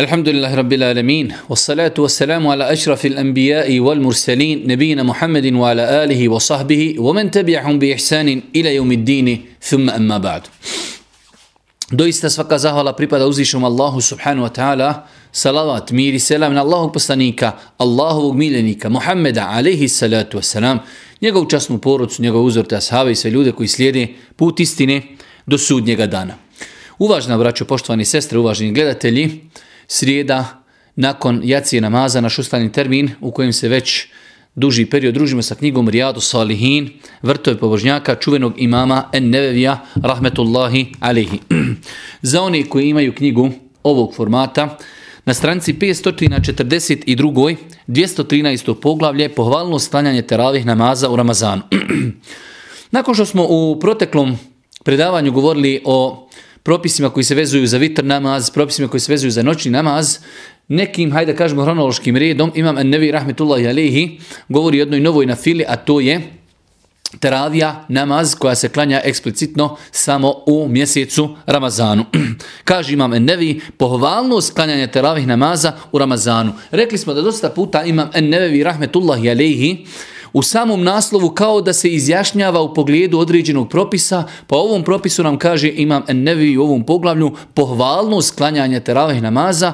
الحمد لله رب العالمين والصلاة والسلام على أشرف الأنبياء والمرسلين نبينا محمد وعلى آله وصحبه ومن تبعهم بإحسان إلى يوم الدين ثم أما بعد Doista svaka zahvala pripada uzvišom Allahu subhanahu wa ta'ala, salavat, mir i selam na Allahog poslanika, Allahovog miljenika, Muhammeda, alaihi salatu wasalam, njegovu časnu porodcu, njegov uzor te ashave i sve ljude koji slijede put istine do sudnjega dana. Uvažna braćo, poštovani sestre, uvaženi gledatelji, srijeda nakon jacije namaza, naš ustaljeni termin u kojem se već duži period družimo sa knjigom Rijadu Salihin, vrtove pobožnjaka, čuvenog imama En Nevevija, rahmetullahi alihi. Za oni koji imaju knjigu ovog formata, na stranici 542. 213. poglavlje pohvalno sklanjanje teravih namaza u Ramazanu. Nakon što smo u proteklom predavanju govorili o propisima koji se vezuju za vitr namaz, propisima koji se vezuju za noćni namaz, nekim, hajde da kažemo, hronološkim redom, imam Nevi Rahmetullahi Alehi, govori o jednoj novoj nafili, a to je teravija, namaz koja se klanja eksplicitno samo u mjesecu Ramazanu. Kaže imam Nevi, pohvalnost klanjanja teravih namaza u Ramazanu. Rekli smo da dosta puta imam Nevi Rahmetullahi Alehi, u samom naslovu kao da se izjašnjava u pogledu određenog propisa, pa ovom propisu nam kaže imam Nevi u ovom poglavlju pohvalnost klanjanja teravih namaza,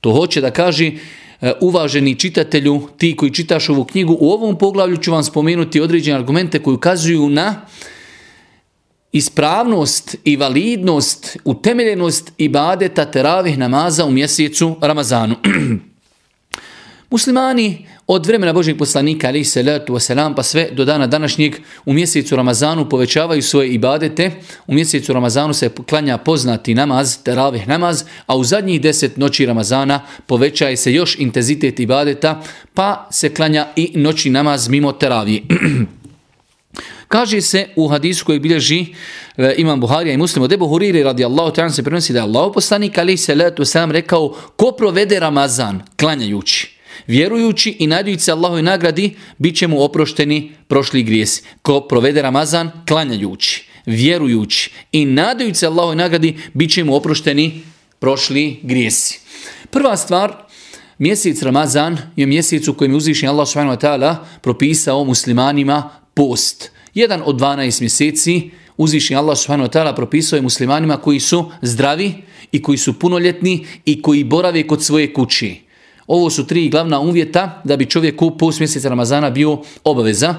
to hoće da kaže e, uvaženi čitatelju, ti koji čitaš ovu knjigu, u ovom poglavlju ću vam spomenuti određene argumente koji ukazuju na ispravnost i validnost, utemeljenost ibadeta teravih namaza u mjesecu Ramazanu. Muslimani od vremena Božeg poslanika ali salatu wasalam pa sve do dana današnjeg u mjesecu Ramazanu povećavaju svoje ibadete. U mjesecu Ramazanu se klanja poznati namaz, teravih namaz, a u zadnjih deset noći Ramazana povećaje se još intenzitet ibadeta, pa se klanja i noći namaz mimo teravije. Kaže se u hadisu koji bilježi e, Imam Buharija i Muslim od Ebu Huriri radijallahu ta'ala se prenosi da je Allah poslanik ali salatu wasalam rekao ko provede Ramazan klanjajući Vjerujući i nadajući se Allahove nagradi, bit će mu oprošteni prošli grijesi. Ko provede Ramazan, klanjajući, vjerujući i nadajući se Allahove nagradi, bit će mu oprošteni prošli grijesi. Prva stvar, mjesec Ramazan je mjesec u kojem je uzvišen Allah ta'ala propisao muslimanima post. Jedan od 12 mjeseci uzvišen Allah ta'ala propisao je muslimanima koji su zdravi i koji su punoljetni i koji borave kod svoje kući. Ovo su tri glavna uvjeta da bi čovjek u post mjeseca Ramazana bio obaveza.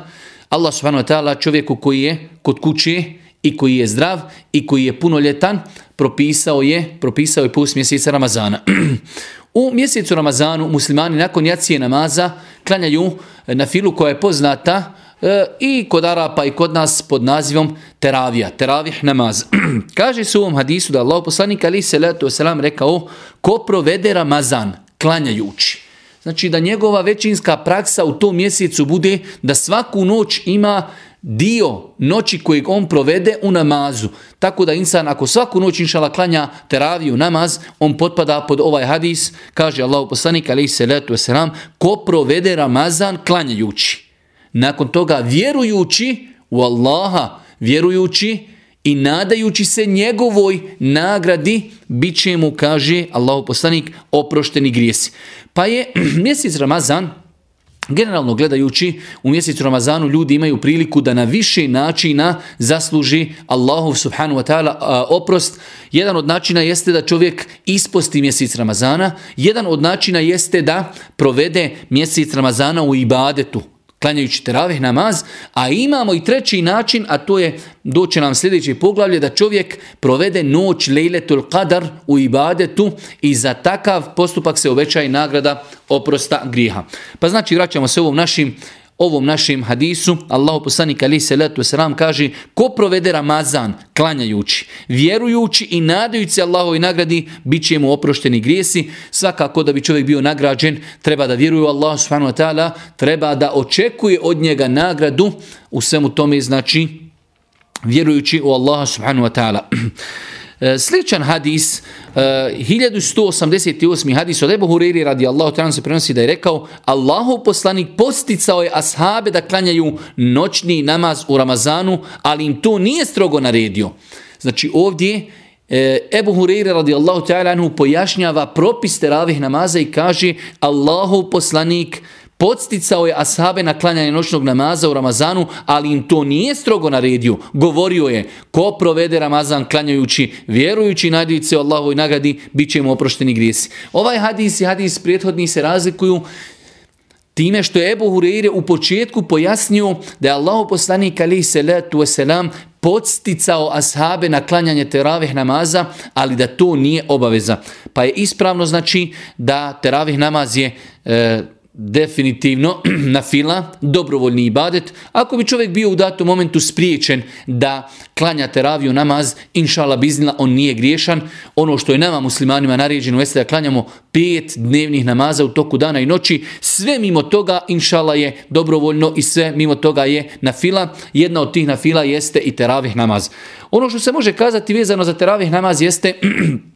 Allah subhanahu wa ta'ala čovjeku koji je kod kuće i koji je zdrav i koji je punoljetan propisao je propisao je post mjeseca Ramazana. u mjesecu Ramazanu muslimani nakon jacije namaza klanjaju na filu koja je poznata e, i kod Arapa i kod nas pod nazivom teravija, teravih namaz. Kaže se u ovom hadisu da Allah poslanik ali se letu rekao ko provede Ramazan klanjajući. Znači da njegova većinska praksa u tom mjesecu bude da svaku noć ima dio noći kojeg on provede u namazu. Tako da insan ako svaku noć inšala klanja teraviju namaz, on potpada pod ovaj hadis, kaže Allah poslanik alaihi salatu wasalam, ko provede Ramazan klanjajući. Nakon toga vjerujući u Allaha, vjerujući i nadajući se njegovoj nagradi, bit će mu, kaže Allah poslanik, oprošteni grijesi. Pa je mjesec Ramazan, Generalno gledajući, u mjesecu Ramazanu ljudi imaju priliku da na više načina zasluži Allahu subhanu wa ta'ala oprost. Jedan od načina jeste da čovjek isposti mjesec Ramazana, jedan od načina jeste da provede mjesec Ramazana u ibadetu, klanjajući teravih namaz, a imamo i treći način, a to je, doće nam sljedeće poglavlje, da čovjek provede noć lejletul qadar u ibadetu i za takav postupak se obeća i nagrada oprosta griha. Pa znači vraćamo se ovom našim ovom našem hadisu, Allahu poslanik ali se letu sram kaže ko provede Ramazan klanjajući, vjerujući i nadajući se Allahovi nagradi, bit će mu oprošteni grijesi. Svakako da bi čovjek bio nagrađen, treba da vjeruje u Allah subhanahu wa ta'ala, treba da očekuje od njega nagradu u svemu tome znači vjerujući u Allah subhanahu wa ta'ala. E, sličan hadis, 1188. E, hadis od Ebu Huriri radi Allahu ta'ala se prenosi da je rekao Allahov poslanik posticao je ashabe da klanjaju noćni namaz u Ramazanu, ali im to nije strogo naredio. Znači ovdje e, Ebu Hureyre radijallahu ta'ala anhu pojašnjava propis teravih namaza i kaže Allahu poslanik podsticao je ashabe na klanjanje noćnog namaza u Ramazanu, ali im to nije strogo naredio. Govorio je, ko provede Ramazan klanjajući, vjerujući nadajući se Allahovoj nagradi, bit će mu oprošteni grijesi. Ovaj hadis i hadis prethodni se razlikuju Time što je Ebu Hureyre u početku pojasnio da je Allah poslanik alaih salatu wasalam podsticao ashabe na klanjanje teravih namaza, ali da to nije obaveza. Pa je ispravno znači da teravih namaz je e, definitivno na fila, dobrovoljni ibadet. Ako bi čovjek bio u datom momentu spriječen da klanja teraviju namaz, inšala biznila, on nije griješan. Ono što je nama muslimanima naređeno jeste da klanjamo pet dnevnih namaza u toku dana i noći. Sve mimo toga, inšala je dobrovoljno i sve mimo toga je na fila. Jedna od tih na fila jeste i teravih namaz. Ono što se može kazati vezano za teravih namaz jeste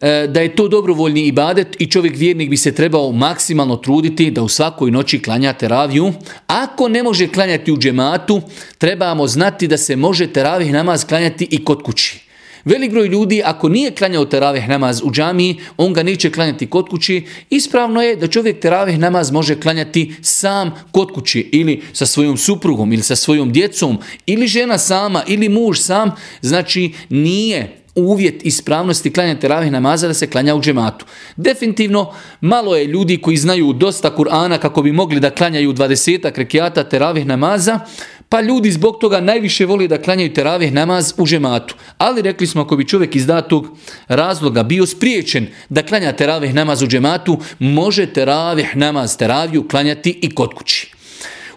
da je to dobrovoljni ibadet i čovjek vjernik bi se trebao maksimalno truditi da u svakoj noći klanja teraviju. Ako ne može klanjati u džematu, trebamo znati da se može teravih namaz klanjati i kod kući. Velik broj ljudi, ako nije klanjao teravih namaz u džamiji, on ga neće klanjati kod kući. Ispravno je da čovjek teravih namaz može klanjati sam kod kući ili sa svojom suprugom ili sa svojom djecom ili žena sama ili muž sam. Znači nije uvjet ispravnosti klanja teravih namaza da se klanja u džematu. Definitivno, malo je ljudi koji znaju dosta Kur'ana kako bi mogli da klanjaju 20 rekiata teravih namaza, pa ljudi zbog toga najviše voli da klanjaju teravih namaz u džematu. Ali rekli smo ako bi čovjek iz datog razloga bio spriječen da klanja teravih namaz u džematu, može teravih namaz teraviju klanjati i kod kući.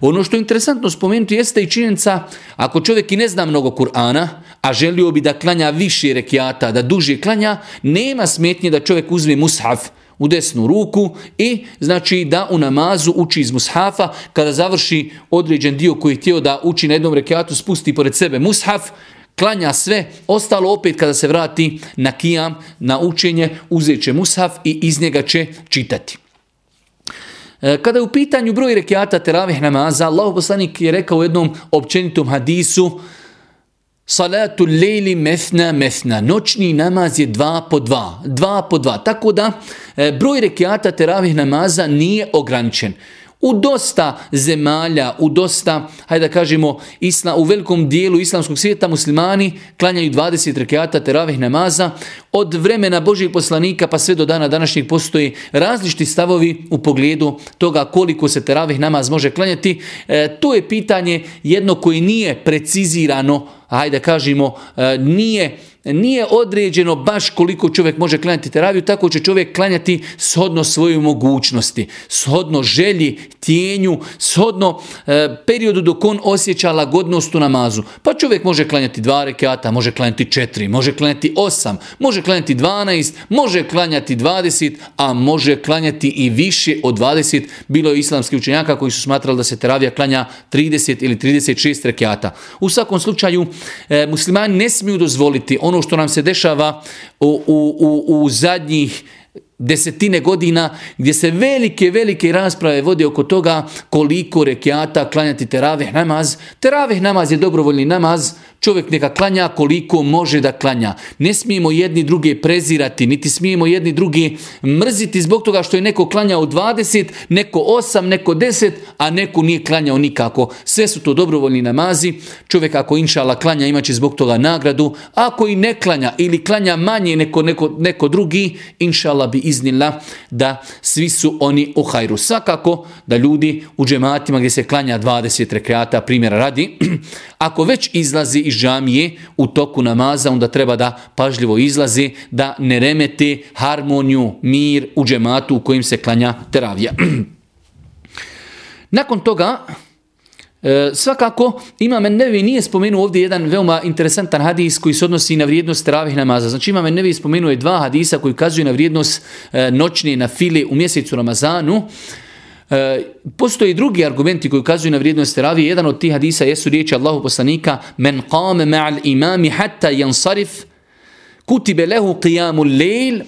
Ono što je interesantno spomenuti jeste i činjenica, ako čovjek i ne zna mnogo Kur'ana, a želio bi da klanja više rekiata, da duže klanja, nema smetnje da čovjek uzme mushaf u desnu ruku i znači da u namazu uči iz mushafa, kada završi određen dio koji je htio da uči na jednom rekiatu, spusti pored sebe mushaf, klanja sve, ostalo opet kada se vrati na kijam, na učenje, uzet će mushaf i iz njega će čitati. E, kada je u pitanju broj rekiata teravih namaza, Allah poslanik je rekao u jednom općenitom hadisu Salatu lejli mesna mesna. Noćni namaz je dva po dva. Dva po dva. Tako da e, broj rekiata teravih namaza nije ograničen. U dosta zemalja, u dosta, hajde da kažemo, isla, u velikom dijelu islamskog svijeta muslimani klanjaju 20 rekiata teravih namaza. Od vremena Božih poslanika pa sve do dana današnjeg postoji različiti stavovi u pogledu toga koliko se teravih namaz može klanjati. E, to je pitanje jedno koji nije precizirano, hajde da kažemo, e, nije nije određeno baš koliko čovjek može klanjati teraviju, tako će čovjek klanjati shodno svojoj mogućnosti, shodno želji, tijenju, shodno e, periodu dok on osjeća lagodnost u namazu. Pa čovjek može klanjati dva rekata, može klanjati četiri, može klanjati osam, može klanjati dvanaest, može klanjati dvadeset, a može klanjati i više od dvadeset. Bilo je islamski učenjaka koji su smatrali da se teravija klanja 30 ili 36 rekata. U svakom slučaju, e, muslimani ne smiju dozvoliti ono što nam se dešava u, u, u, zadnjih desetine godina gdje se velike, velike rasprave vode oko toga koliko rekiata klanjati teravih namaz. Teravih namaz je dobrovoljni namaz, čovjek neka klanja koliko može da klanja. Ne smijemo jedni druge prezirati, niti smijemo jedni drugi mrziti zbog toga što je neko klanjao 20, neko 8, neko 10, a neko nije klanjao nikako. Sve su to dobrovoljni namazi. Čovjek ako inšala klanja imaće zbog toga nagradu. Ako i ne klanja ili klanja manje neko, neko, neko drugi, inšala bi iznila da svi su oni u hajru. Svakako da ljudi u džematima gdje se klanja 20 rekreata, primjera radi, ako već izlazi iz džamije u toku namaza, onda treba da pažljivo izlazi, da ne remete harmoniju, mir u džematu u kojim se klanja teravija. Nakon toga, E, svakako, Imam Nevi nije spomenuo ovdje jedan veoma interesantan hadis koji se odnosi na vrijednost teravih namaza. Znači Imam Nevi spomenuo je dva hadisa koji kazuju na vrijednost e, noćne na file u mjesecu Ramazanu. E, postoje drugi argumenti koji ukazuju na vrijednost teravije. Jedan od tih hadisa jesu riječi Allahu poslanika Men qame ma'al imami hatta jansarif kutibe lehu qiyamu lejl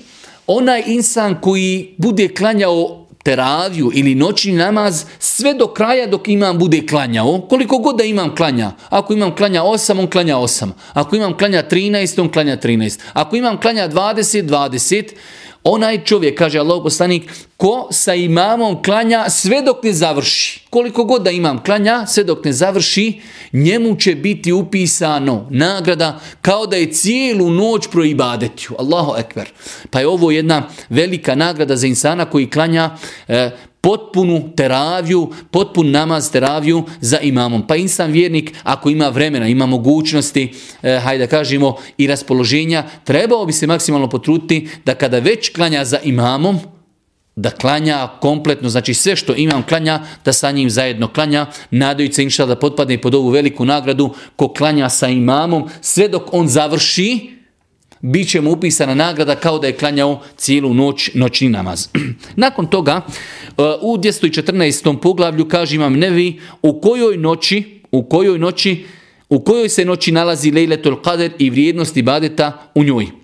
onaj insan koji bude klanjao teraviju ili noćni namaz sve do kraja dok imam bude klanjao, koliko god da imam klanja. Ako imam klanja 8, on klanja 8. Ako imam klanja 13, on klanja 13. Ako imam klanja 20, 20. Onaj čovjek, kaže Allah poslanik, ko sa imamom klanja sve dok ne završi. Koliko god da imam klanja, sve dok ne završi, njemu će biti upisano nagrada kao da je cijelu noć proibadetju. Allahu ekber. Pa je ovo jedna velika nagrada za insana koji klanja e, potpunu teraviju, potpun namaz teraviju za imamom. Pa insan vjernik, ako ima vremena, ima mogućnosti, e, hajde da kažemo, i raspoloženja, trebao bi se maksimalno potruditi da kada već klanja za imamom, da klanja kompletno, znači sve što imam klanja, da sa njim zajedno klanja, nadajući se inša da potpadne pod ovu veliku nagradu, ko klanja sa imamom, sve dok on završi, bit će mu upisana nagrada kao da je klanjao cijelu noć, noćni namaz. Nakon toga, uh, u 214. poglavlju kaže imam nevi u kojoj noći, u kojoj noći, u kojoj se noći nalazi Lejletul Qadr i vrijednosti badeta u njoj.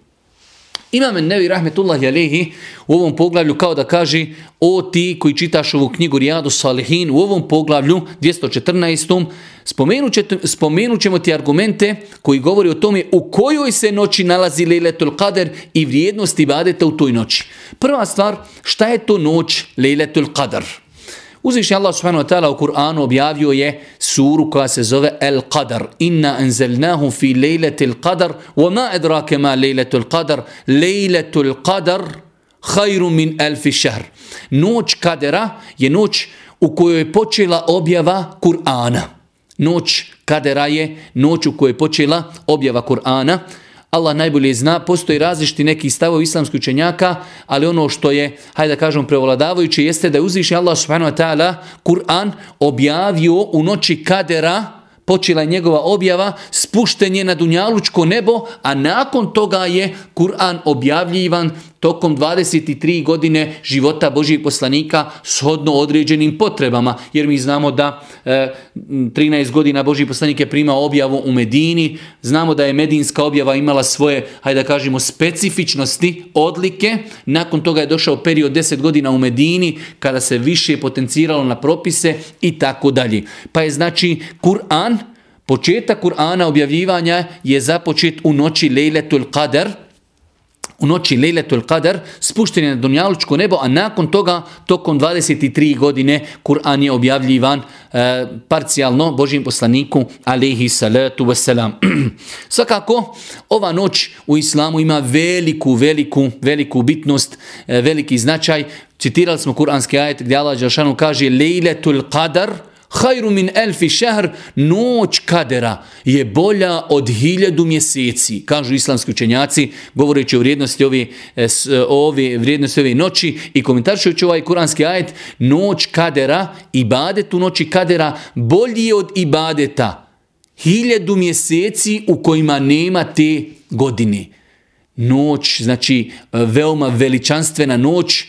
Imam Nevi Rahmetullahi Alehi u ovom poglavlju kao da kaže o ti koji čitaš ovu knjigu Rijadu Salihin u ovom poglavlju 214. Spomenut, spomenut ćemo ti argumente koji govori o tome u kojoj se noći nalazi Lejletul Qadr i vrijednosti badeta u toj noći. Prva stvar, šta je to noć Lejletul Qadr? Uzvišnji Allah subhanahu wa ta'ala u Kur'anu objavio je suru koja se zove El Qadar. Inna enzelnahu fi lejletil qadar, wa ma edrake ma lejletul qadar, lejletul qadar hajru min elfi šehr. Noć kadera je noć u kojoj je počela objava Kur'ana. Noć kadera je noć u kojoj je počela objava Kur'ana. Allah najbolje zna, postoji različiti neki stavovi islamskih učenjaka, ali ono što je, hajde da kažem, prevladavajuće jeste da je uzvišnji Allah subhanahu wa ta'ala Kur'an objavio u noći kadera, počela je njegova objava, spušten je na dunjalučko nebo, a nakon toga je Kur'an objavljivan tokom 23 godine života Božijeg poslanika shodno određenim potrebama, jer mi znamo da e, 13 godina Božji poslanik je primao objavu u Medini, znamo da je medinska objava imala svoje, hajde da kažemo, specifičnosti, odlike, nakon toga je došao period 10 godina u Medini, kada se više potenciralo na propise i tako dalje. Pa je znači Kur'an, početak Kur'ana objavljivanja je započet u noći Lejletul Qadr, u noći Lejletul Qadar spušten je na Dunjalučko nebo, a nakon toga, tokom 23 godine, Kur'an je objavljivan e, parcijalno Božim poslaniku, alaihi salatu wasalam. Svakako, ova noć u islamu ima veliku, veliku, veliku bitnost, e, veliki značaj. Citirali smo kuranski ajet gdje Allah Đelšanu kaže Lejletul Qadar, Hajru min elfi šehr, noć kadera je bolja od hiljadu mjeseci, kažu islamski učenjaci, govoreći o vrijednosti ove, e, ove, vrijednosti ove noći i komentaršujući ovaj kuranski ajet, noć kadera, ibadet u noći kadera, bolji je od ibadeta hiljadu mjeseci u kojima nema te godine. Noć, znači veoma veličanstvena noć,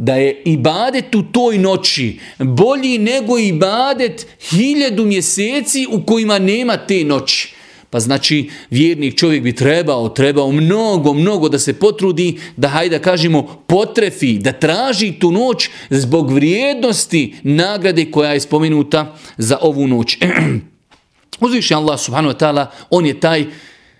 da je ibadet u toj noći bolji nego ibadet hiljadu mjeseci u kojima nema te noći. Pa znači vjernik čovjek bi trebao, trebao mnogo, mnogo da se potrudi, da hajde kažemo potrefi, da traži tu noć zbog vrijednosti nagrade koja je spomenuta za ovu noć. Uzviši Allah subhanahu wa ta'ala, on je taj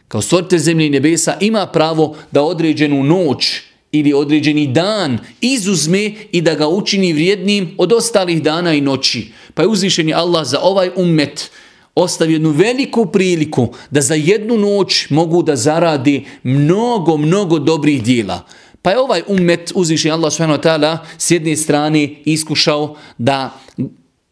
kao stvoritelj zemlje i nebesa, ima pravo da određenu noć ili određeni dan izuzme i da ga učini vrijednim od ostalih dana i noći. Pa je uzvišeni Allah za ovaj ummet ostavio jednu veliku priliku da za jednu noć mogu da zaradi mnogo, mnogo dobrih dijela. Pa je ovaj ummet uzvišeni Allah s.w.t. s jedne strane iskušao da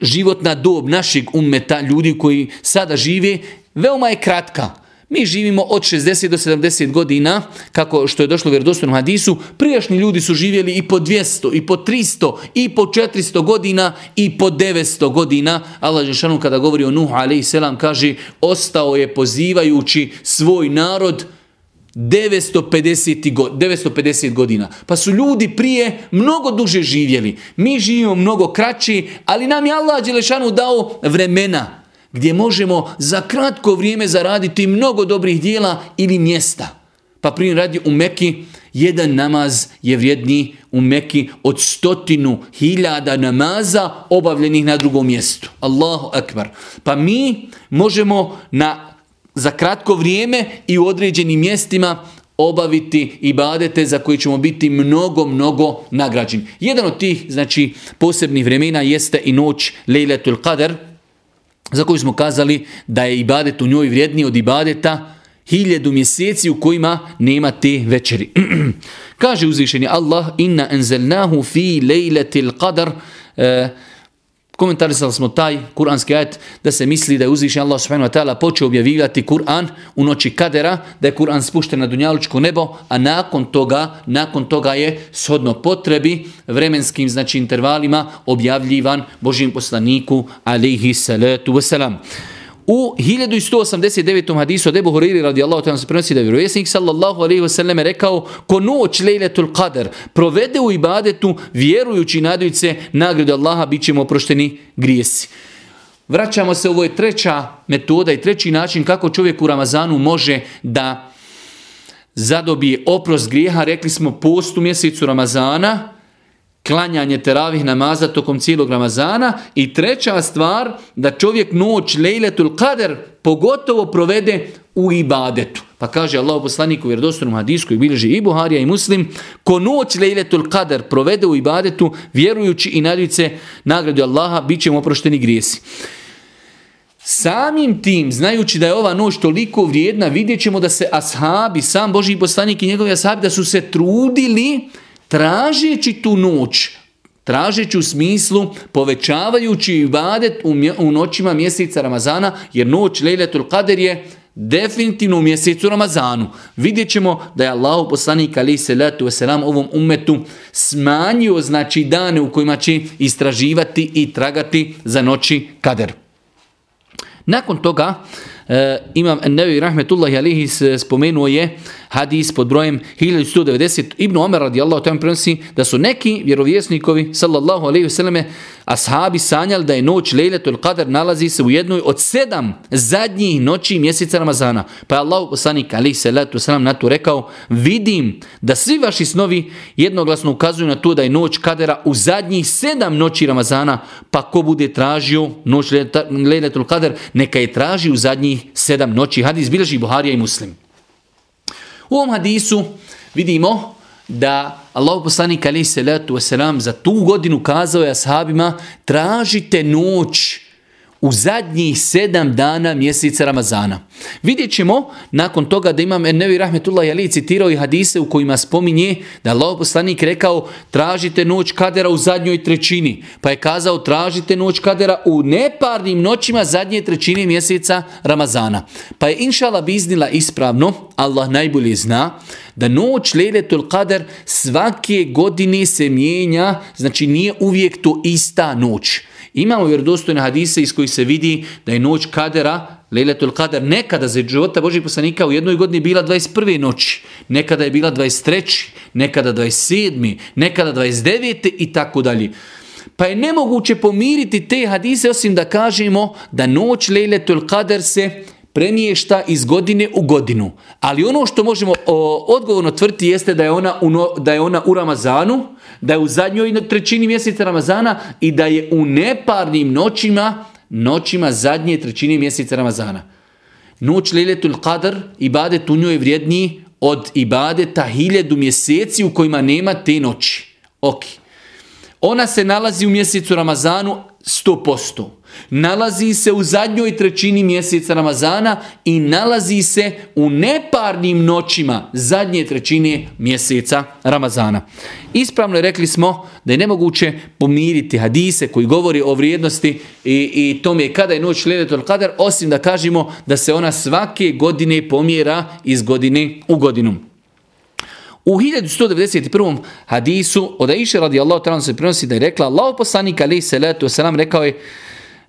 životna dob našeg ummeta, ljudi koji sada žive, veoma je kratka. Mi živimo od 60 do 70 godina, kako što je došlo u vjerodostojnom hadisu, prijašnji ljudi su živjeli i po 200, i po 300, i po 400 godina, i po 900 godina. Allah Žešanu kada govori o Nuhu a.s. kaže, ostao je pozivajući svoj narod 950, 950 godina. Pa su ljudi prije mnogo duže živjeli. Mi živimo mnogo kraći, ali nam je Allah Đelešanu dao vremena gdje možemo za kratko vrijeme zaraditi mnogo dobrih dijela ili mjesta. Pa primjer radi u Meki, jedan namaz je vrijedniji u Meki od stotinu hiljada namaza obavljenih na drugom mjestu. Allahu akbar. Pa mi možemo na, za kratko vrijeme i u određenim mjestima obaviti ibadete za koje ćemo biti mnogo, mnogo nagrađeni. Jedan od tih znači, posebnih vremena jeste i noć Lejletul Qadr, za koju smo kazali da je ibadet u njoj vrijedniji od ibadeta hiljedu mjeseci u kojima nema te večeri. Kaže uzvišeni Allah, inna enzelnahu fi lejletil qadr, e, Komentarisali smo taj kuranski ajet da se misli da je uzvišen Allah subhanahu wa ta'ala počeo objavljivati Kur'an u noći kadera, da je Kur'an spušten na dunjalučko nebo, a nakon toga, nakon toga je shodno potrebi vremenskim znači intervalima objavljivan Božim poslaniku alaihi salatu wasalam. U 1189. hadisu od Ebu Huriri radijallahu ta'ala se prenosi da je vjerovjesnik sallallahu alaihi wasallam rekao ko noć lejletul qadr provede u ibadetu vjerujući nadajući se nagrade Allaha bit ćemo oprošteni grijesi. Vraćamo se, ovo je treća metoda i treći način kako čovjek u Ramazanu može da zadobije oprost grijeha. Rekli smo postu mjesecu Ramazana, klanjanje teravih namaza tokom cijelog Ramazana i treća stvar da čovjek noć lejletul kader pogotovo provede u ibadetu. Pa kaže Allah poslanik u vjerodostojnom hadisku i bilježi i Buharija i Muslim, ko noć lejletul kader provede u ibadetu vjerujući i nadajući nagradu Allaha, bit ćemo oprošteni grijesi. Samim tim, znajući da je ova noć toliko vrijedna, vidjet ćemo da se ashabi, sam Boži poslanik i njegovi ashabi, da su se trudili tražeći tu noć, tražeći u smislu povećavajući ibadet u, u noćima mjeseca Ramazana, jer noć Lejletul Kader je definitivno u mjesecu Ramazanu. Vidjet ćemo da je Allah poslanik ali se letu wasalam ovom umetu smanjio znači dane u kojima će istraživati i tragati za noći Kader. Nakon toga e, imam Nevi Rahmetullahi alihi spomenuo je hadis pod brojem 1190 Ibn Omer radijallahu ta'ala prenosi da su neki vjerovjesnikovi sallallahu alejhi ve selleme ashabi sanjali da je noć Lejletul Qadr nalazi se u jednoj od sedam zadnjih noći mjeseca Ramazana. Pa je Allah poslanik alejhi salatu selam na to rekao: "Vidim da svi vaši snovi jednoglasno ukazuju na to da je noć Kadera u zadnjih sedam noći Ramazana, pa ko bude tražio noć Lejletul Qadr, neka je traži u zadnjih sedam noći." Hadis bilježi Buharija i Muslim. U ovom hadisu vidimo da Allah poslanik alaih salatu wasalam za tu godinu kazao je ashabima tražite noć u zadnjih sedam dana mjeseca Ramazana. Vidjet ćemo nakon toga da imam Ennevi Rahmetullah Ali citirao i hadise u kojima spominje da Allah poslanik rekao tražite noć kadera u zadnjoj trećini. Pa je kazao tražite noć kadera u neparnim noćima zadnje trećine mjeseca Ramazana. Pa je inšala biznila ispravno, Allah najbolje zna, da noć Lejletul Kader svake godine se mijenja, znači nije uvijek to ista noć. Imamo vjerodostojne hadise iz kojih se vidi da je noć kadera, Lejletul Kader, nekada za života Božih poslanika u jednoj godini bila 21. noći, nekada je bila 23. nekada 27. nekada 29. i tako dalje. Pa je nemoguće pomiriti te hadise osim da kažemo da noć Lejletul Kader se premiješta iz godine u godinu. Ali ono što možemo o, odgovorno tvrti jeste da je ona u, da je ona u Ramazanu, da je u zadnjoj trećini mjeseca Ramazana i da je u neparnim noćima, noćima zadnje trećine mjeseca Ramazana. Noć Lejletul Qadr, ibadet u njoj je vrijedniji od ibadeta hiljedu mjeseci u kojima nema te noći. Ok. Ona se nalazi u mjesecu Ramazanu 100% nalazi se u zadnjoj trećini mjeseca Ramazana i nalazi se u neparnim noćima zadnje trećine mjeseca Ramazana. Ispravno je rekli smo da je nemoguće pomiriti hadise koji govori o vrijednosti i, i tome kada je noć Ledetul Kadar, osim da kažemo da se ona svake godine pomjera iz godine u godinu. U 1191. hadisu od Aisha radijallahu ta'ala se prenosi da je rekla Allah poslanik alaih salatu wasalam rekao je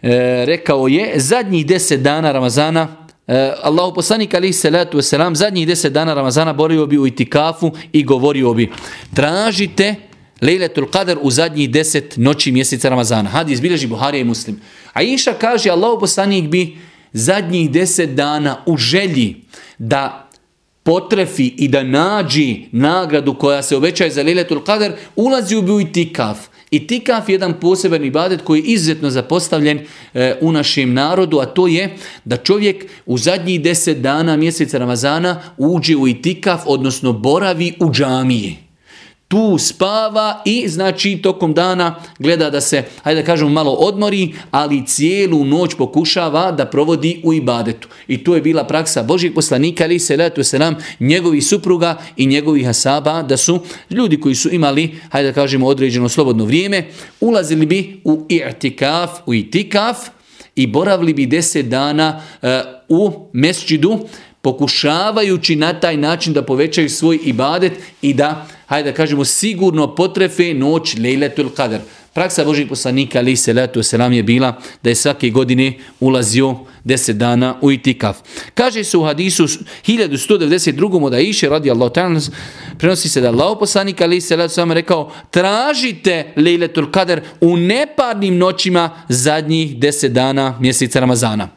e, rekao je zadnjih deset dana Ramazana e, Allahu poslanik ali salatu wasalam zadnjih deset dana Ramazana borio bi u itikafu i govorio bi tražite Lejletul Qadr u zadnjih deset noći mjeseca Ramazana. Hadis bilježi Buharija i Muslim. A Iša kaže Allahu poslanik bi zadnjih deset dana u želji da potrefi i da nađi nagradu koja se obećaje za Liletul Qadr, ulazi u itikaf. Itikaf je jedan poseban ibadet koji je izuzetno zapostavljen e, u našem narodu, a to je da čovjek u zadnjih deset dana mjeseca Ramazana uđe u itikaf, odnosno boravi u džamiji tu spava i znači tokom dana gleda da se, hajde da kažemo, malo odmori, ali cijelu noć pokušava da provodi u ibadetu. I to je bila praksa Božih poslanika, ali se letu se nam njegovih supruga i njegovih asaba, da su ljudi koji su imali, hajde da kažemo, određeno slobodno vrijeme, ulazili bi u i'tikaf, u itikaf i boravili bi deset dana uh, u mesčidu, pokušavajući na taj način da povećaju svoj ibadet i da hajde da kažemo, sigurno potrefe noć Lejletul Qadr. Praksa Božih poslanika, ali se letu selam je bila da je svake godine ulazio 10 dana u itikaf. Kaže se u hadisu 1192. od Aisha radi Allah ta'ala, prenosi se da Allah poslanik ali se letu selam rekao tražite Lejletul Qadr u neparnim noćima zadnjih 10 dana mjeseca Ramazana.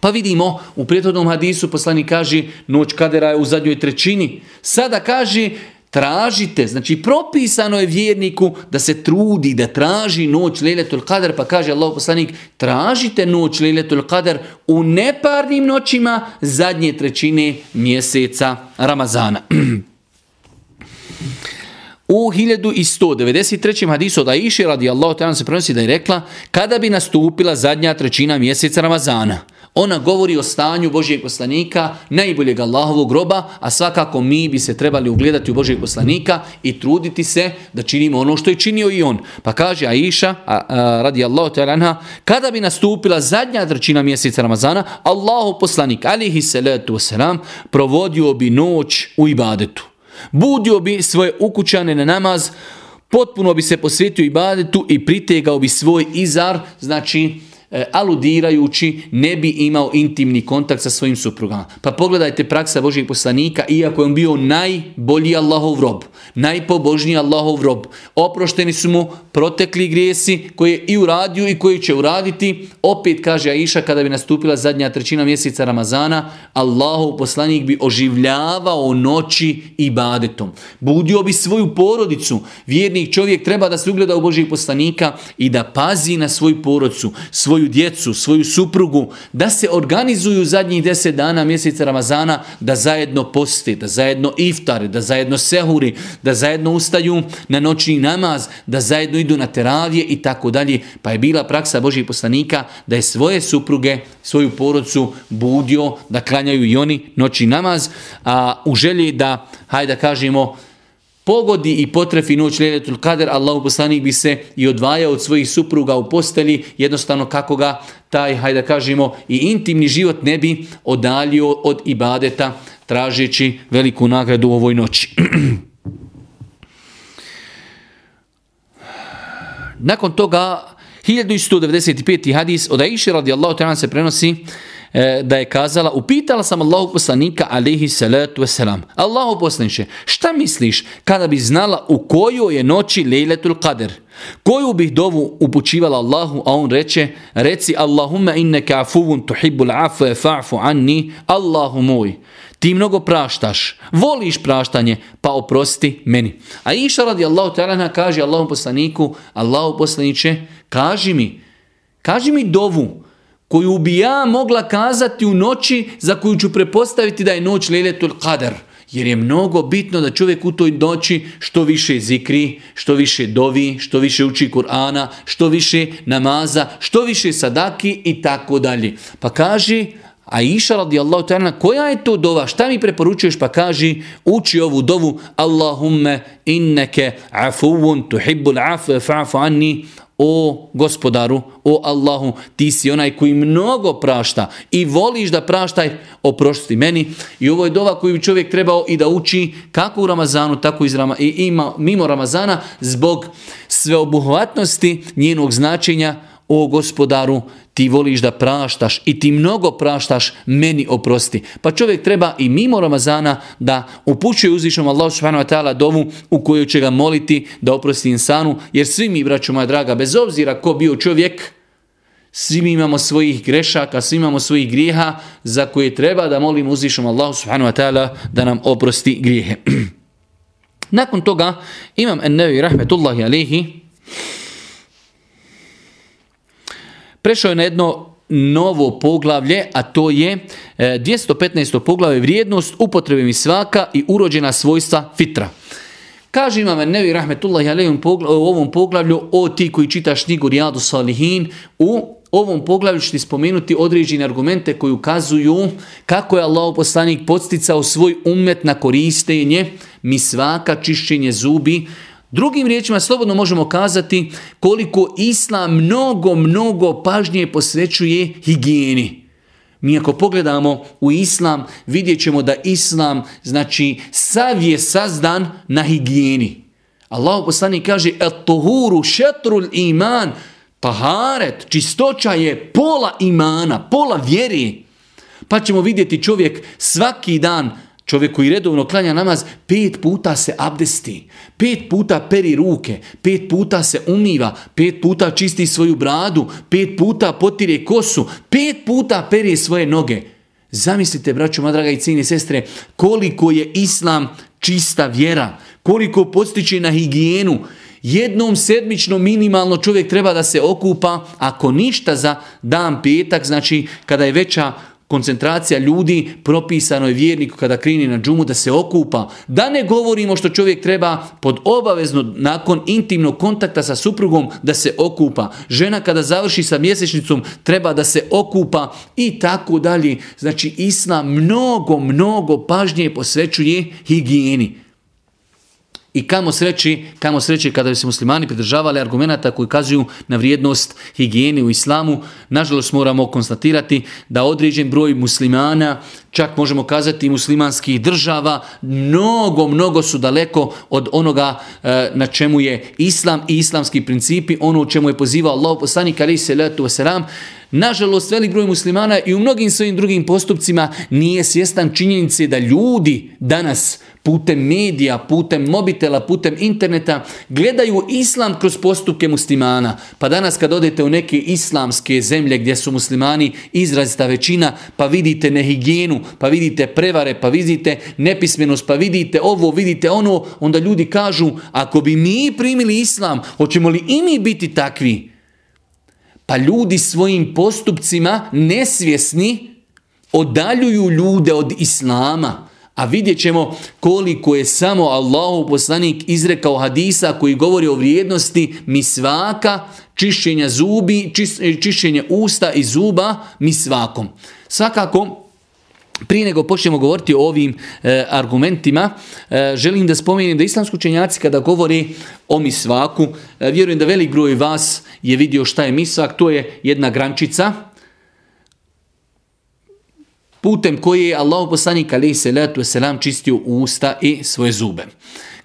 Pa vidimo, u prijetodnom hadisu poslanik kaže noć kadera je u zadnjoj trećini. Sada kaže Tražite, znači propisano je vjerniku da se trudi, da traži noć Lejletul Qadar, pa kaže Allah poslanik, tražite noć Lejletul Qadar u neparnim noćima zadnje trećine mjeseca Ramazana. U 1193. hadisu od Aisha radijallahu ta'ala se prenosi da je rekla kada bi nastupila zadnja trećina mjeseca Ramazana. Ona govori o stanju Božijeg poslanika, najboljeg Allahovog groba, a svakako mi bi se trebali ugledati u Božijeg poslanika i truditi se da činimo ono što je činio i on. Pa kaže Aisha, radijallahu ta'ala anha, kada bi nastupila zadnja trećina mjeseca Ramazana, Allahov poslanik, alihi salatu wasalam, provodio bi noć u ibadetu. Budio bi svoje ukućane na namaz, potpuno bi se posvetio ibadetu i pritegao bi svoj izar, znači aludirajući ne bi imao intimni kontakt sa svojim suprugama. Pa pogledajte praksa Božih poslanika, iako je on bio najbolji Allahov rob, najpobožniji Allahov rob, oprošteni su mu protekli grijesi koje je i uradio i koji će uraditi. Opet kaže Aisha kada bi nastupila zadnja trećina mjeseca Ramazana, Allahov poslanik bi oživljavao noći i badetom. Budio bi svoju porodicu. Vjernik čovjek treba da se ugleda u Božih poslanika i da pazi na svoju porodicu, svoj svoju djecu, svoju suprugu, da se organizuju zadnjih deset dana mjeseca Ramazana, da zajedno posti, da zajedno iftare, da zajedno sehuri, da zajedno ustaju na noćni namaz, da zajedno idu na teravije i tako dalje. Pa je bila praksa Božih poslanika da je svoje supruge, svoju porodcu budio, da klanjaju i oni noćni namaz, a u želji da, hajde da kažemo, pogodi i potrefi noć Lejletul Kader, Allah poslanik bi se i odvajao od svojih supruga u posteli, jednostavno kako ga taj, hajde da kažemo, i intimni život ne bi odalio od ibadeta, tražeći veliku nagradu u ovoj noći. Nakon toga, 1195. hadis od Aisha radijallahu ta'ala se prenosi da je kazala, upitala sam Allahu poslanika alihi salatu wasalam. Allahu poslaniče, šta misliš kada bi znala u kojoj je noći lejletul kader? Koju bih dovu upućivala Allahu, a on reče, reci Allahumma inneka afuvun tuhibbul afu fa'fu anni, Allahu moj. Ti mnogo praštaš, voliš praštanje, pa oprosti meni. A iša radi Allahu ta'ala kaže Allahu poslaniku, Allahu poslaniče, kaži mi, kaži mi dovu, koju bi ja mogla kazati u noći za koju ću prepostaviti da je noć Lejletul Qadar. Jer je mnogo bitno da čovjek u toj noći što više zikri, što više dovi, što više uči Kur'ana, što više namaza, što više sadaki i tako dalje. Pa kaže, a iša radijallahu ta'ala, koja je to dova? Šta mi preporučuješ? Pa kaži, uči ovu dovu, Allahumme inneke afuvun tuhibbul afu fa'fu anni, o gospodaru, o Allahu, ti si onaj koji mnogo prašta i voliš da praštaj, oprosti meni. I ovo je dova koju bi čovjek trebao i da uči kako u Ramazanu, tako iz Rama, i ima, mimo Ramazana, zbog sveobuhvatnosti njenog značenja, o gospodaru, ti voliš da praštaš i ti mnogo praštaš, meni oprosti. Pa čovjek treba i mimo Ramazana da upućuje uzvišom Allah subhanahu wa ta'ala dovu u kojoj će ga moliti da oprosti insanu, jer svi mi, braću moja draga, bez obzira ko bio čovjek, Svi mi imamo svojih grešaka, svi imamo svojih grijeha za koje treba da molim uzvišom Allahu subhanahu wa ta'ala da nam oprosti grijehe. Nakon toga imam ennevi rahmetullahi alihi prešao je na jedno novo poglavlje, a to je 215. E, poglavlje vrijednost upotrebe mi svaka i urođena svojstva fitra. Kaže imam Nevi Rahmetullahi u ovom poglavlju o ti koji čitaš knjigu Rijadu Salihin u ovom poglavlju ću ti spomenuti određene argumente koji ukazuju kako je Allah poslanik podsticao svoj umet na korištenje misvaka, čišćenje zubi. Drugim riječima slobodno možemo kazati koliko Islam mnogo, mnogo pažnje posvećuje higijeni. Mi ako pogledamo u Islam, vidjet ćemo da Islam, znači, sav je sazdan na higijeni. Allah poslanik kaže, et tohuru šetrul iman, Taharet, čistoća je pola imana, pola vjeri. Pa ćemo vidjeti čovjek svaki dan, čovjek koji redovno klanja namaz, pet puta se abdesti, pet puta peri ruke, pet puta se umiva, pet puta čisti svoju bradu, pet puta potire kosu, pet puta peri svoje noge. Zamislite, braćo, madraga i cijeni sestre, koliko je islam čista vjera, koliko postiče na higijenu, Jednom sedmično minimalno čovjek treba da se okupa, ako ništa za dan petak, znači kada je veća koncentracija ljudi, propisano je vjerniku kada krini na džumu da se okupa. Da ne govorimo što čovjek treba pod obavezno nakon intimnog kontakta sa suprugom da se okupa. Žena kada završi sa mjesečnicom treba da se okupa i tako dalje. Znači Islam mnogo, mnogo pažnje posvećuje higijeni. I kamo sreći, kamo sreći kada bi se muslimani pridržavali argumenata koji kazuju na vrijednost higijene u islamu. Nažalost moramo konstatirati da određen broj muslimana, čak možemo kazati muslimanskih država, mnogo, mnogo su daleko od onoga e, na čemu je islam i islamski principi, ono u čemu je pozivao Allah poslanik ali se wasalam, Nažalost, velik broj muslimana i u mnogim svojim drugim postupcima nije svjestan činjenice da ljudi danas putem medija, putem mobitela, putem interneta gledaju islam kroz postupke muslimana. Pa danas kad odete u neke islamske zemlje gdje su muslimani izrazita većina, pa vidite nehigijenu, pa vidite prevare, pa vidite nepismenost, pa vidite ovo, vidite ono, onda ljudi kažu ako bi mi primili islam, hoćemo li i mi biti takvi? Pa ljudi svojim postupcima nesvjesni odaljuju ljude od islama. A vidjet ćemo koliko je samo Allahu poslanik izrekao hadisa koji govori o vrijednosti misvaka, čišćenja zubi, čišćenja usta i zuba misvakom. Svakako, prije nego počnemo govoriti o ovim e, argumentima, e, želim da spomenem da islamski učenjaci kada govori o misvaku, e, vjerujem da velik broj vas je vidio šta je misvak, to je jedna grančica, putem koje je Allah poslanik alaihi salatu čistio usta i svoje zube.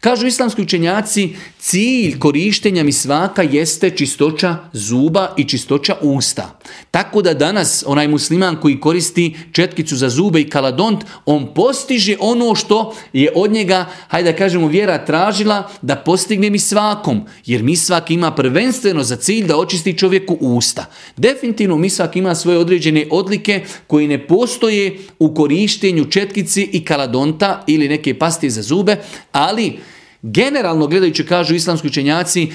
Kažu islamski učenjaci, cilj korištenja misvaka jeste čistoća zuba i čistoća usta. Tako da danas onaj musliman koji koristi četkicu za zube i kaladont, on postiže ono što je od njega, hajde da kažemo, vjera tražila da postigne misvakom. Jer misvak ima prvenstveno za cilj da očisti čovjeku usta. Definitivno misvak ima svoje određene odlike koji ne postoje u korištenju četkici i kaladonta ili neke pastije za zube, ali Generalno gledajući kažu islamski učenjaci,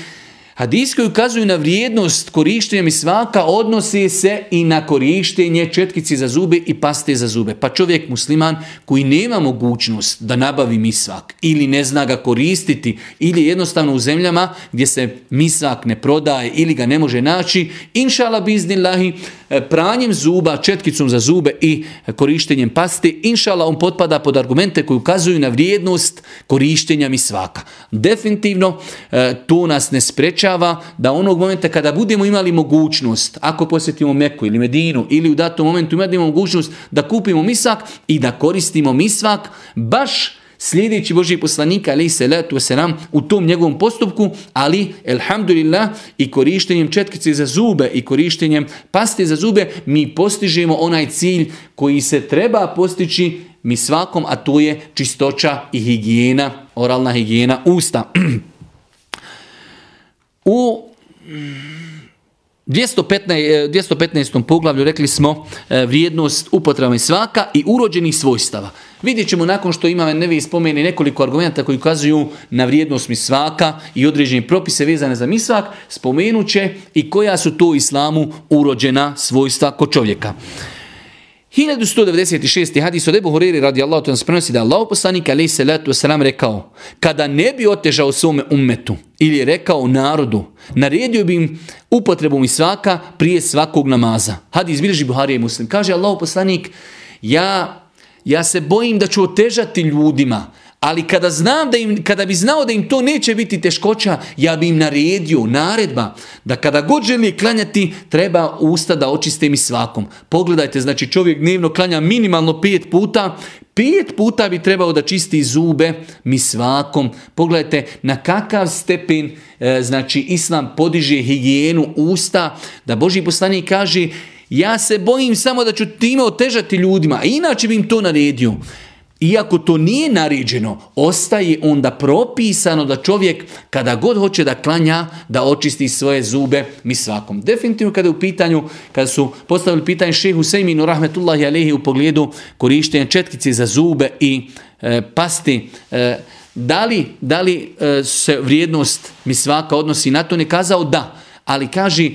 Hadis koji ukazuju na vrijednost korištenja mi svaka odnosi se i na korištenje četkici za zube i paste za zube. Pa čovjek musliman koji nema mogućnost da nabavi misvak ili ne zna ga koristiti ili jednostavno u zemljama gdje se misvak ne prodaje ili ga ne može naći, inšala biznillahi, E, pranjem zuba, četkicom za zube i korištenjem paste, inšala on potpada pod argumente koji ukazuju na vrijednost korištenja mi svaka. Definitivno e, to nas ne sprečava da onog momenta kada budemo imali mogućnost, ako posjetimo Meku ili Medinu ili u datom momentu imamo mogućnost da kupimo misak i da koristimo misvak, baš slijedeći Božji poslanika ali se letu nam u tom njegovom postupku, ali elhamdulillah i korištenjem četkice za zube i korištenjem paste za zube mi postižemo onaj cilj koji se treba postići mi svakom, a to je čistoća i higijena, oralna higijena usta. U 215, 215. poglavlju rekli smo e, vrijednost upotreba svaka i urođenih svojstava. Vidjet ćemo nakon što imamo nevi spomeni nekoliko argumenta koji ukazuju na vrijednost misvaka i određene propise vezane za misvak, spomenut će i koja su to islamu urođena svojstva kod čovjeka. 1196. hadis od Ebu Huriri radi Allah, to nas prenosi da Allah poslanik alaih salatu wasalam rekao, kada ne bi otežao svome ummetu ili je rekao narodu, naredio bi im upotrebu mi svaka prije svakog namaza. Hadis bilježi Buharije muslim. Kaže Allah poslanik, ja, ja se bojim da ću otežati ljudima, ali kada, znam da im, kada bi znao da im to neće biti teškoća, ja bi im naredio, naredba, da kada god želi klanjati, treba usta da očiste mi svakom. Pogledajte, znači čovjek dnevno klanja minimalno pet puta, pet puta bi trebao da čisti zube mi svakom. Pogledajte na kakav stepen e, znači islam podiže higijenu usta, da Boži poslanik kaže ja se bojim samo da ću time otežati ljudima, inače bi im to naredio. Iako to nije naređeno, ostaje onda propisano da čovjek kada god hoće da klanja, da očisti svoje zube mi svakom. Definitivno kada je u pitanju, kada su postavili pitanje šehu Sejminu rahmetullahi alehi u pogledu korištenja četkice za zube i e, pasti, e, da li, da li e, se vrijednost mi svaka odnosi na to, ne kazao da, ali kaže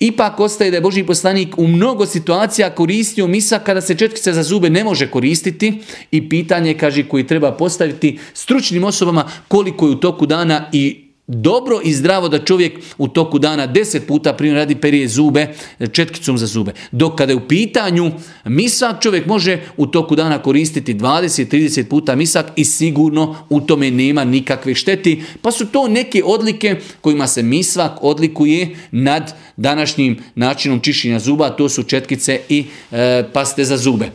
Ipak ostaje da je Boži poslanik u mnogo situacija koristio misa kada se četkica za zube ne može koristiti i pitanje, kaže, koji treba postaviti stručnim osobama koliko je u toku dana i dobro i zdravo da čovjek u toku dana deset puta primjer radi perije zube četkicom za zube. Dok kada je u pitanju misak, čovjek može u toku dana koristiti 20-30 puta misak i sigurno u tome nema nikakve šteti. Pa su to neke odlike kojima se misvak odlikuje nad današnjim načinom čišćenja zuba, to su četkice i e, paste za zube.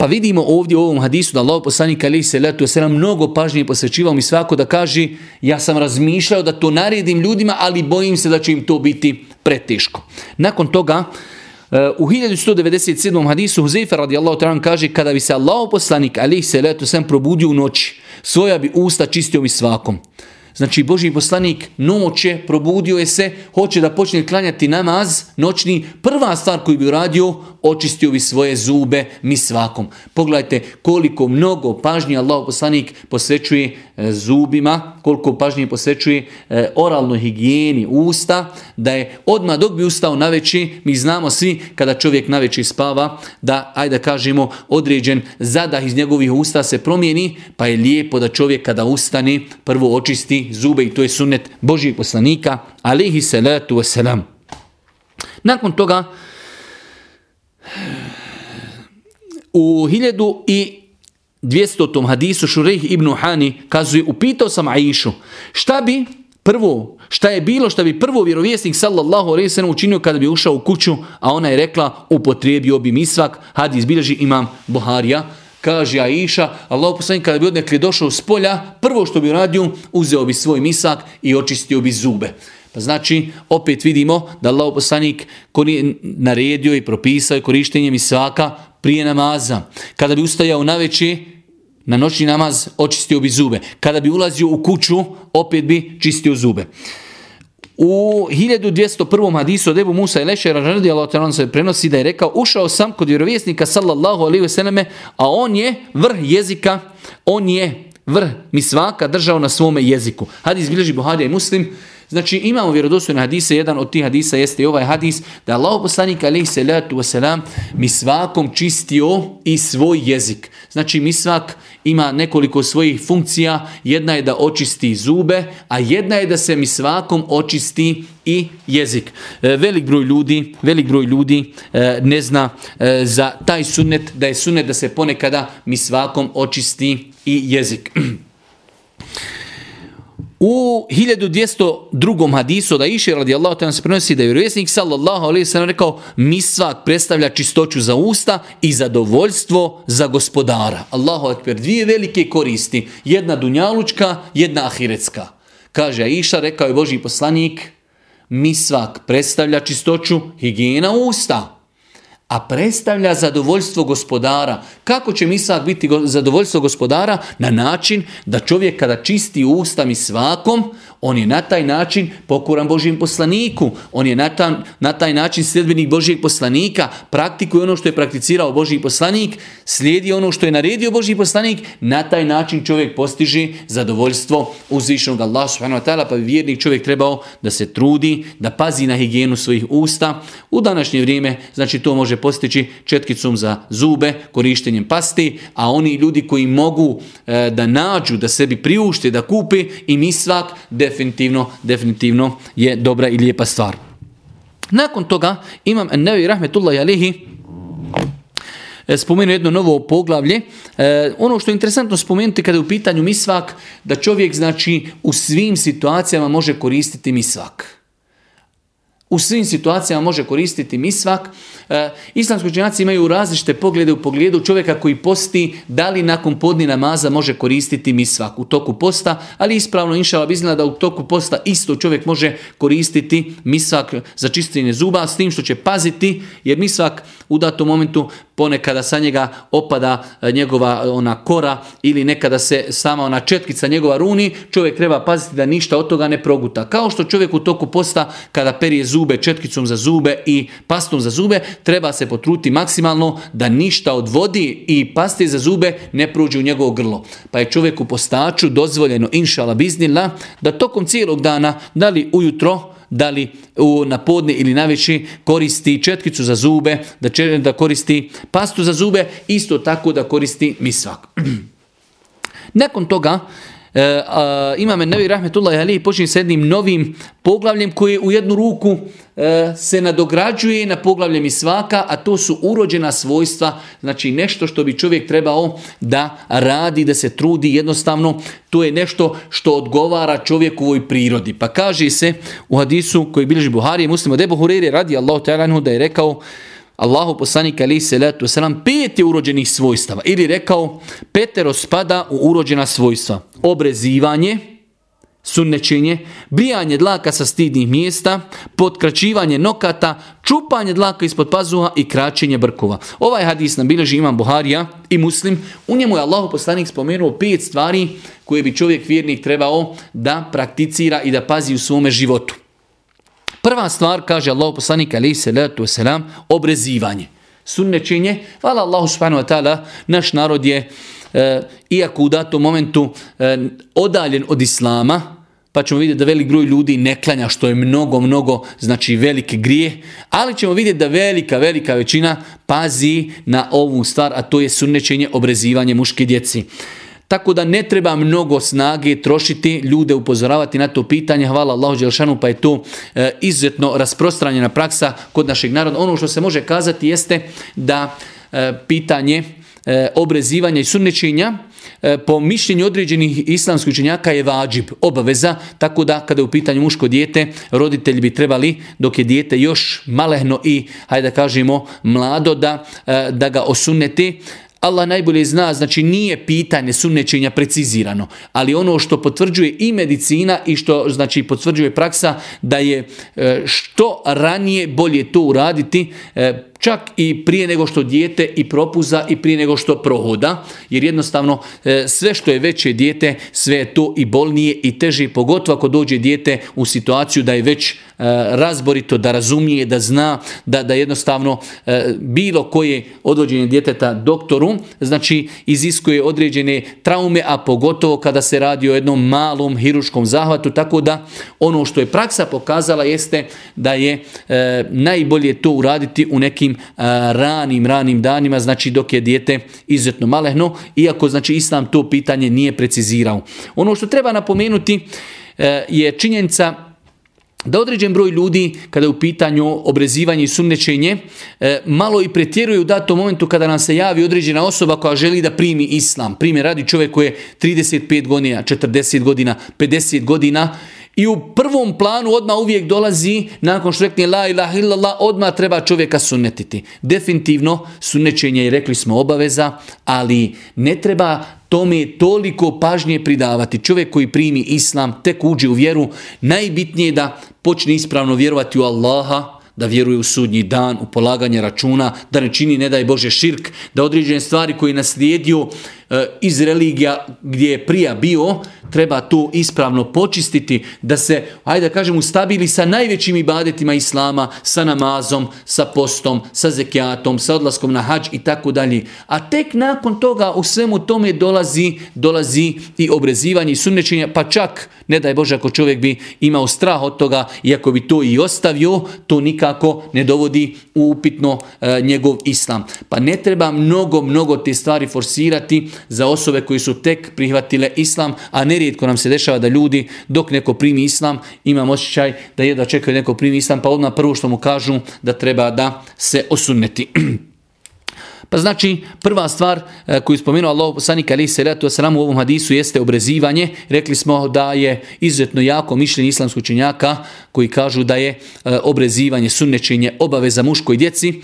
Pa vidimo ovdje u ovom hadisu da Allah poslanik ali se nam mnogo pažnje posvećivao mi svako da kaže ja sam razmišljao da to naredim ljudima, ali bojim se da će im to biti preteško. Nakon toga eh, u 1197. hadisu Huzefa radijallahu ta'ala kaže kada bi se Allah poslanik ali se letu sam probudio u noći, svoja bi usta čistio mi svakom. Znači Boži poslanik noće probudio je se, hoće da počne klanjati namaz noćni. Prva stvar koju bi uradio, očistio bi svoje zube mi svakom. Pogledajte koliko mnogo pažnje Allah poslanik posvećuje e, zubima, koliko pažnje posvećuje e, oralnoj higijeni usta, da je odmah dok bi ustao na veći, mi znamo svi kada čovjek na veći spava, da, ajde kažemo, određen zadah iz njegovih usta se promijeni, pa je lijepo da čovjek kada ustane prvo očisti zube i to je sunnet Božih poslanika, alihi salatu wasalam. Nakon toga, u 1200. hadisu Šurejh ibn Hani kazuje, upitao sam Aishu, šta bi prvo, šta je bilo šta bi prvo vjerovjesnik sallallahu alejhi ve učinio kada bi ušao u kuću, a ona je rekla upotrijebio bi misvak, hadis bilježi imam Buharija, Kaže Aisha, Allah poslanik kada bi odnekli došao s polja, prvo što bi uradio, uzeo bi svoj misak i očistio bi zube. Pa znači, opet vidimo da Allah poslanik naredio i propisao korištenje misvaka prije namaza. Kada bi ustajao na veći, na noćni namaz, očistio bi zube. Kada bi ulazio u kuću, opet bi čistio zube. U 1201. hadisu od Ebu Musa i Lešera radi Allah se prenosi da je rekao ušao sam kod vjerovjesnika sallallahu alaihi vseleme, a on je vrh jezika, on je vrh misvaka držao na svome jeziku. Hadis bilježi Buharija i Muslim, Znači imamo vjerodostojne hadise, jedan od tih hadisa jeste i ovaj hadis da Allah poslanik alejhi salatu wasalam mi svakom čistio i svoj jezik. Znači mi svak ima nekoliko svojih funkcija, jedna je da očisti zube, a jedna je da se mi svakom očisti i jezik. E, velik broj ljudi, velik broj ljudi e, ne zna e, za taj sunnet, da je sunnet da se ponekada mi svakom očisti i jezik. U 1202. hadisu da iše radijallahu ta'ala se prenosi da je vjerovjesnik sallallahu alejhi ve rekao misvak predstavlja čistoću za usta i zadovoljstvo za gospodara. Allahu ekber, dvije velike koristi, jedna dunjalučka, jedna ahiretska. Kaže Aisha, rekao je Boži poslanik, misvak predstavlja čistoću, higijena usta a predstavlja zadovoljstvo gospodara. Kako će misak biti zadovoljstvo gospodara? Na način da čovjek kada čisti usta mi svakom, On je na taj način pokoran Božijem poslaniku. On je na, taj, na taj način sljedbenik Božijeg poslanika. Praktikuje ono što je prakticirao Božiji poslanik. Slijedi ono što je naredio Božji poslanik. Na taj način čovjek postiže zadovoljstvo uzvišenog Allah subhanahu wa ta'ala. Pa bi vjernik čovjek trebao da se trudi, da pazi na higijenu svojih usta. U današnje vrijeme, znači to može postići četkicom za zube, korištenjem pasti, a oni ljudi koji mogu e, da nađu, da sebi priušte, da kupe i misvak, definitivno, definitivno je dobra i lijepa stvar. Nakon toga imam Nevi Rahmetullahi Alihi e, spomenuo jedno novo poglavlje. E, ono što je interesantno spomenuti kada je u pitanju misvak, da čovjek znači u svim situacijama može koristiti misvak u svim situacijama može koristiti misvak. E, islamski učenjaci imaju različite poglede u pogledu čovjeka koji posti, da li nakon podni namaza može koristiti misvak u toku posta, ali ispravno inšala bi da u toku posta isto čovjek može koristiti misvak za čišćenje zuba, s tim što će paziti, jer misvak u datom momentu ponekada sa njega opada e, njegova ona kora ili nekada se sama ona četkica njegova runi, čovjek treba paziti da ništa od toga ne proguta. Kao što čovjek u toku posta kada perije zube četkicom za zube i pastom za zube, treba se potruti maksimalno da ništa od vodi i paste za zube ne prođe u njegovo grlo. Pa je čovjeku postaču dozvoljeno, inšala biznila, da tokom cijelog dana, da li ujutro, da li u, na podne ili na koristi četkicu za zube, da, da koristi pastu za zube, isto tako da koristi misvak. Nakon toga, E, imame Nevi Rahmetullahi Ali počinje s jednim novim poglavljem koji u jednu ruku e, se nadograđuje na poglavljem i svaka, a to su urođena svojstva, znači nešto što bi čovjek trebao da radi, da se trudi, jednostavno to je nešto što odgovara čovjekovoj prirodi. Pa kaže se u hadisu koji bilježi Buhari i muslimo Debu Huriri radi Allahu da je rekao Allahu poslanik ali se letu selam pet je urođenih svojstava ili rekao petero spada u urođena svojstva. Obrezivanje, sunnečenje, bijanje dlaka sa stidnih mjesta, potkraćivanje nokata, čupanje dlaka ispod pazuha i kraćenje brkova. Ovaj hadis nam bilježi imam Buharija i Muslim. U njemu je Allahu poslanik spomenuo pet stvari koje bi čovjek vjernik trebao da prakticira i da pazi u svome životu. Prva stvar, kaže Allah poslanik alaih salatu wasalam, obrezivanje. Sunnečenje, hvala Allahu subhanahu wa ta'ala, naš narod je, e, iako u datom momentu e, odaljen od Islama, pa ćemo vidjeti da velik broj ljudi ne klanja, što je mnogo, mnogo, znači velike grije, ali ćemo vidjeti da velika, velika većina pazi na ovu stvar, a to je sunnečenje, obrezivanje muške djeci. Tako da ne treba mnogo snage trošiti, ljude upozoravati na to pitanje. Hvala Allahu Đelšanu pa je to e, izuzetno rasprostranjena praksa kod našeg naroda. Ono što se može kazati jeste da e, pitanje e, obrezivanja i sunnečenja po mišljenju određenih islamskih učenjaka je vađib, obaveza, tako da kada je u pitanju muško dijete, roditelji bi trebali, dok je dijete još malehno i, hajde da kažemo, mlado, da, da ga osunete, Allah najbolje zna, znači nije pitanje sunnećenja precizirano, ali ono što potvrđuje i medicina i što znači potvrđuje praksa da je e, što ranije bolje to uraditi, e, čak i prije nego što dijete i propuza i prije nego što prohoda, jer jednostavno e, sve što je veće dijete, sve je to i bolnije i teže, pogotovo ako dođe dijete u situaciju da je već e, razborito, da razumije, da zna, da, da jednostavno e, bilo koje odvođenje djeteta doktoru, znači iziskuje određene traume, a pogotovo kada se radi o jednom malom hiruškom zahvatu, tako da ono što je praksa pokazala jeste da je najbolje to uraditi u nekim ranim, ranim danima, znači dok je dijete izuzetno malehno, iako znači islam to pitanje nije precizirao. Ono što treba napomenuti e, je činjenica da određen broj ljudi kada je u pitanju obrezivanje i sunnečenje e, malo i pretjeruje u datom momentu kada nam se javi određena osoba koja želi da primi islam. Primjer radi čovjek koji je 35 godina, 40 godina, 50 godina i u prvom planu odmah uvijek dolazi, nakon što rekne la ilaha illallah, odmah treba čovjeka sunnetiti. Definitivno, sunnećenje je, rekli smo, obaveza, ali ne treba tome toliko pažnje pridavati. Čovjek koji primi islam, tek uđe u vjeru, najbitnije je da počne ispravno vjerovati u Allaha, da vjeruje u sudnji dan, u polaganje računa, da ne čini, ne daj Bože, širk, da određene stvari koje je naslijedio e, iz religija gdje je prija bio, treba to ispravno počistiti, da se, ajde da kažem, ustabili sa najvećim ibadetima Islama, sa namazom, sa postom, sa zekijatom, sa odlaskom na hađ i tako dalje. A tek nakon toga u svemu tome dolazi, dolazi i obrezivanje i sunnečenje, pa čak, ne daj Bože, ako čovjek bi imao strah od toga, iako bi to i ostavio, to nikako ne dovodi u upitno e, njegov islam. Pa ne treba mnogo, mnogo te stvari forsirati za osobe koji su tek prihvatile islam, a nerijetko nam se dešava da ljudi dok neko primi islam, imam osjećaj da jedva čekaju neko primi islam, pa odmah prvo što mu kažu da treba da se osunneti. Pa znači, prva stvar e, koju je spomenuo Allah poslanik ali se letu u ovom hadisu jeste obrezivanje. Rekli smo da je izuzetno jako mišljenje islamskog učenjaka koji kažu da je e, obrezivanje, sunnečenje obaveza muškoj djeci.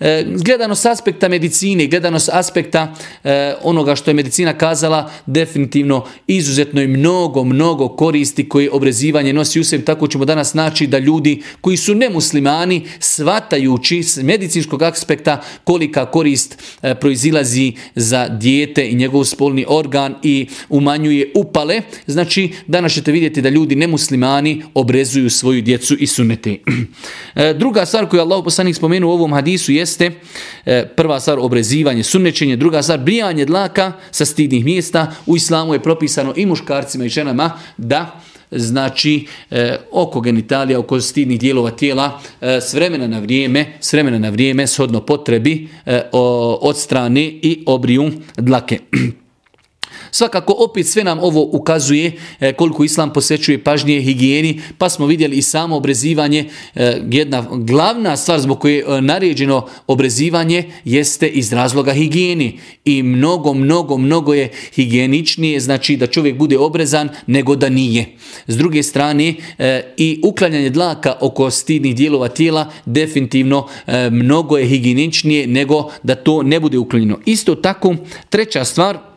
E, gledano s aspekta medicine, gledano s aspekta e, onoga što je medicina kazala, definitivno izuzetno i mnogo, mnogo koristi koje obrezivanje nosi u sebi. Tako ćemo danas naći da ljudi koji su nemuslimani, svatajući s medicinskog aspekta kolika korist e, proizilazi za dijete i njegov spolni organ i umanjuje upale. Znači, danas ćete vidjeti da ljudi nemuslimani obrezuju svoju djecu i sunete. Druga stvar koju je Allah poslanik spomenuo u ovom hadisu je jeste e, prva stvar obrezivanje, sunnečenje, druga stvar brijanje dlaka sa stidnih mjesta. U islamu je propisano i muškarcima i ženama da znači e, oko genitalija, oko stidnih dijelova tijela e, s vremena na vrijeme, s vremena na vrijeme, shodno potrebi od strane i obriju dlake. Svakako opet sve nam ovo ukazuje e, koliko islam posvećuje pažnje higijeni, pa smo vidjeli i samo obrezivanje. E, jedna glavna stvar zbog koje je naređeno obrezivanje jeste iz razloga higijeni. I mnogo, mnogo, mnogo je higijeničnije, znači da čovjek bude obrezan nego da nije. S druge strane e, i uklanjanje dlaka oko stidnih dijelova tijela definitivno mnogo je higijeničnije nego da to ne bude uklonjeno. Isto tako, treća stvar,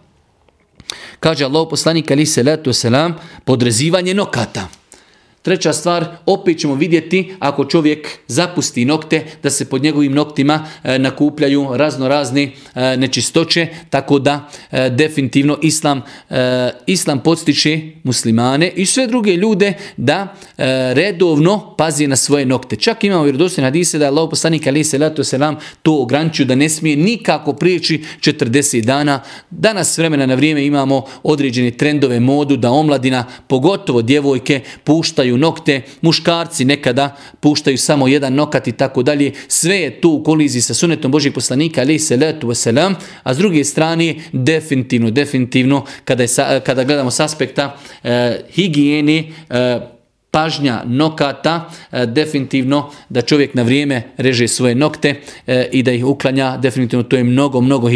Kaže Allah poslanik ali se letu selam podrezivanje nokata. Treća stvar, opet ćemo vidjeti ako čovjek zapusti nokte, da se pod njegovim noktima e, nakupljaju razno razne e, nečistoće, tako da e, definitivno islam, islam podstiče muslimane i sve druge ljude da redovno pazi na svoje nokte. Čak imamo vjerodostojne hadise da je Allah poslanik ali se letu selam to ograničio da ne smije nikako prijeći 40 dana. Danas vremena na vrijeme imamo određene trendove modu da omladina, pogotovo djevojke, puštaju nokte, muškarci nekada puštaju samo jedan nokat i tako dalje. Sve je tu u koliziji sa sunetom Božih poslanika, ali se letu wasalam, a s druge strane definitivno, definitivno, kada, je, kada gledamo s aspekta e, higijene, e, pažnja nokata, e, definitivno da čovjek na vrijeme reže svoje nokte i da ih uklanja, definitivno to je mnogo, mnogo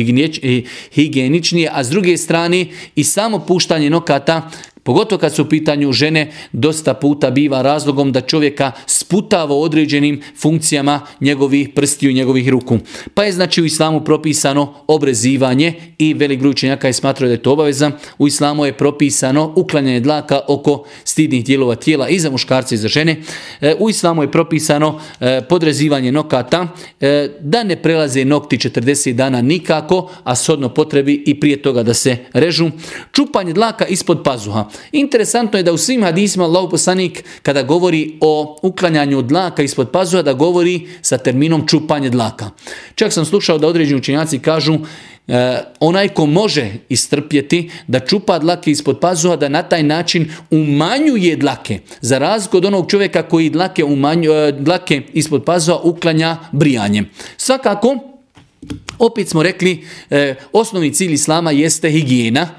higijeničnije, a s druge strane i samo puštanje nokata Pogotovo kad su u pitanju žene, dosta puta biva razlogom da čovjeka sputava određenim funkcijama njegovih prstiju i njegovih ruku. Pa je znači u islamu propisano obrezivanje i velik broj učenjaka je smatrao da je to obaveza. U islamu je propisano uklanjanje dlaka oko stidnih dijelova tijela i za muškarce i za žene. E, u islamu je propisano e, podrezivanje nokata e, da ne prelaze nokti 40 dana nikako, a shodno potrebi i prije toga da se režu. Čupanje dlaka ispod pazuha. Interesantno je da u svim hadisima Allah poslanik kada govori o uklanjanju dlaka ispod pazuha da govori sa terminom čupanje dlaka. Čak sam slušao da određeni učenjaci kažu e, onaj ko može istrpjeti da čupa dlake ispod pazuha da na taj način umanjuje dlake. Za razliku od onog čovjeka koji dlake, umanju, e, dlake ispod pazuha uklanja brijanjem. Svakako, opet smo rekli, e, osnovni cilj islama jeste higijena,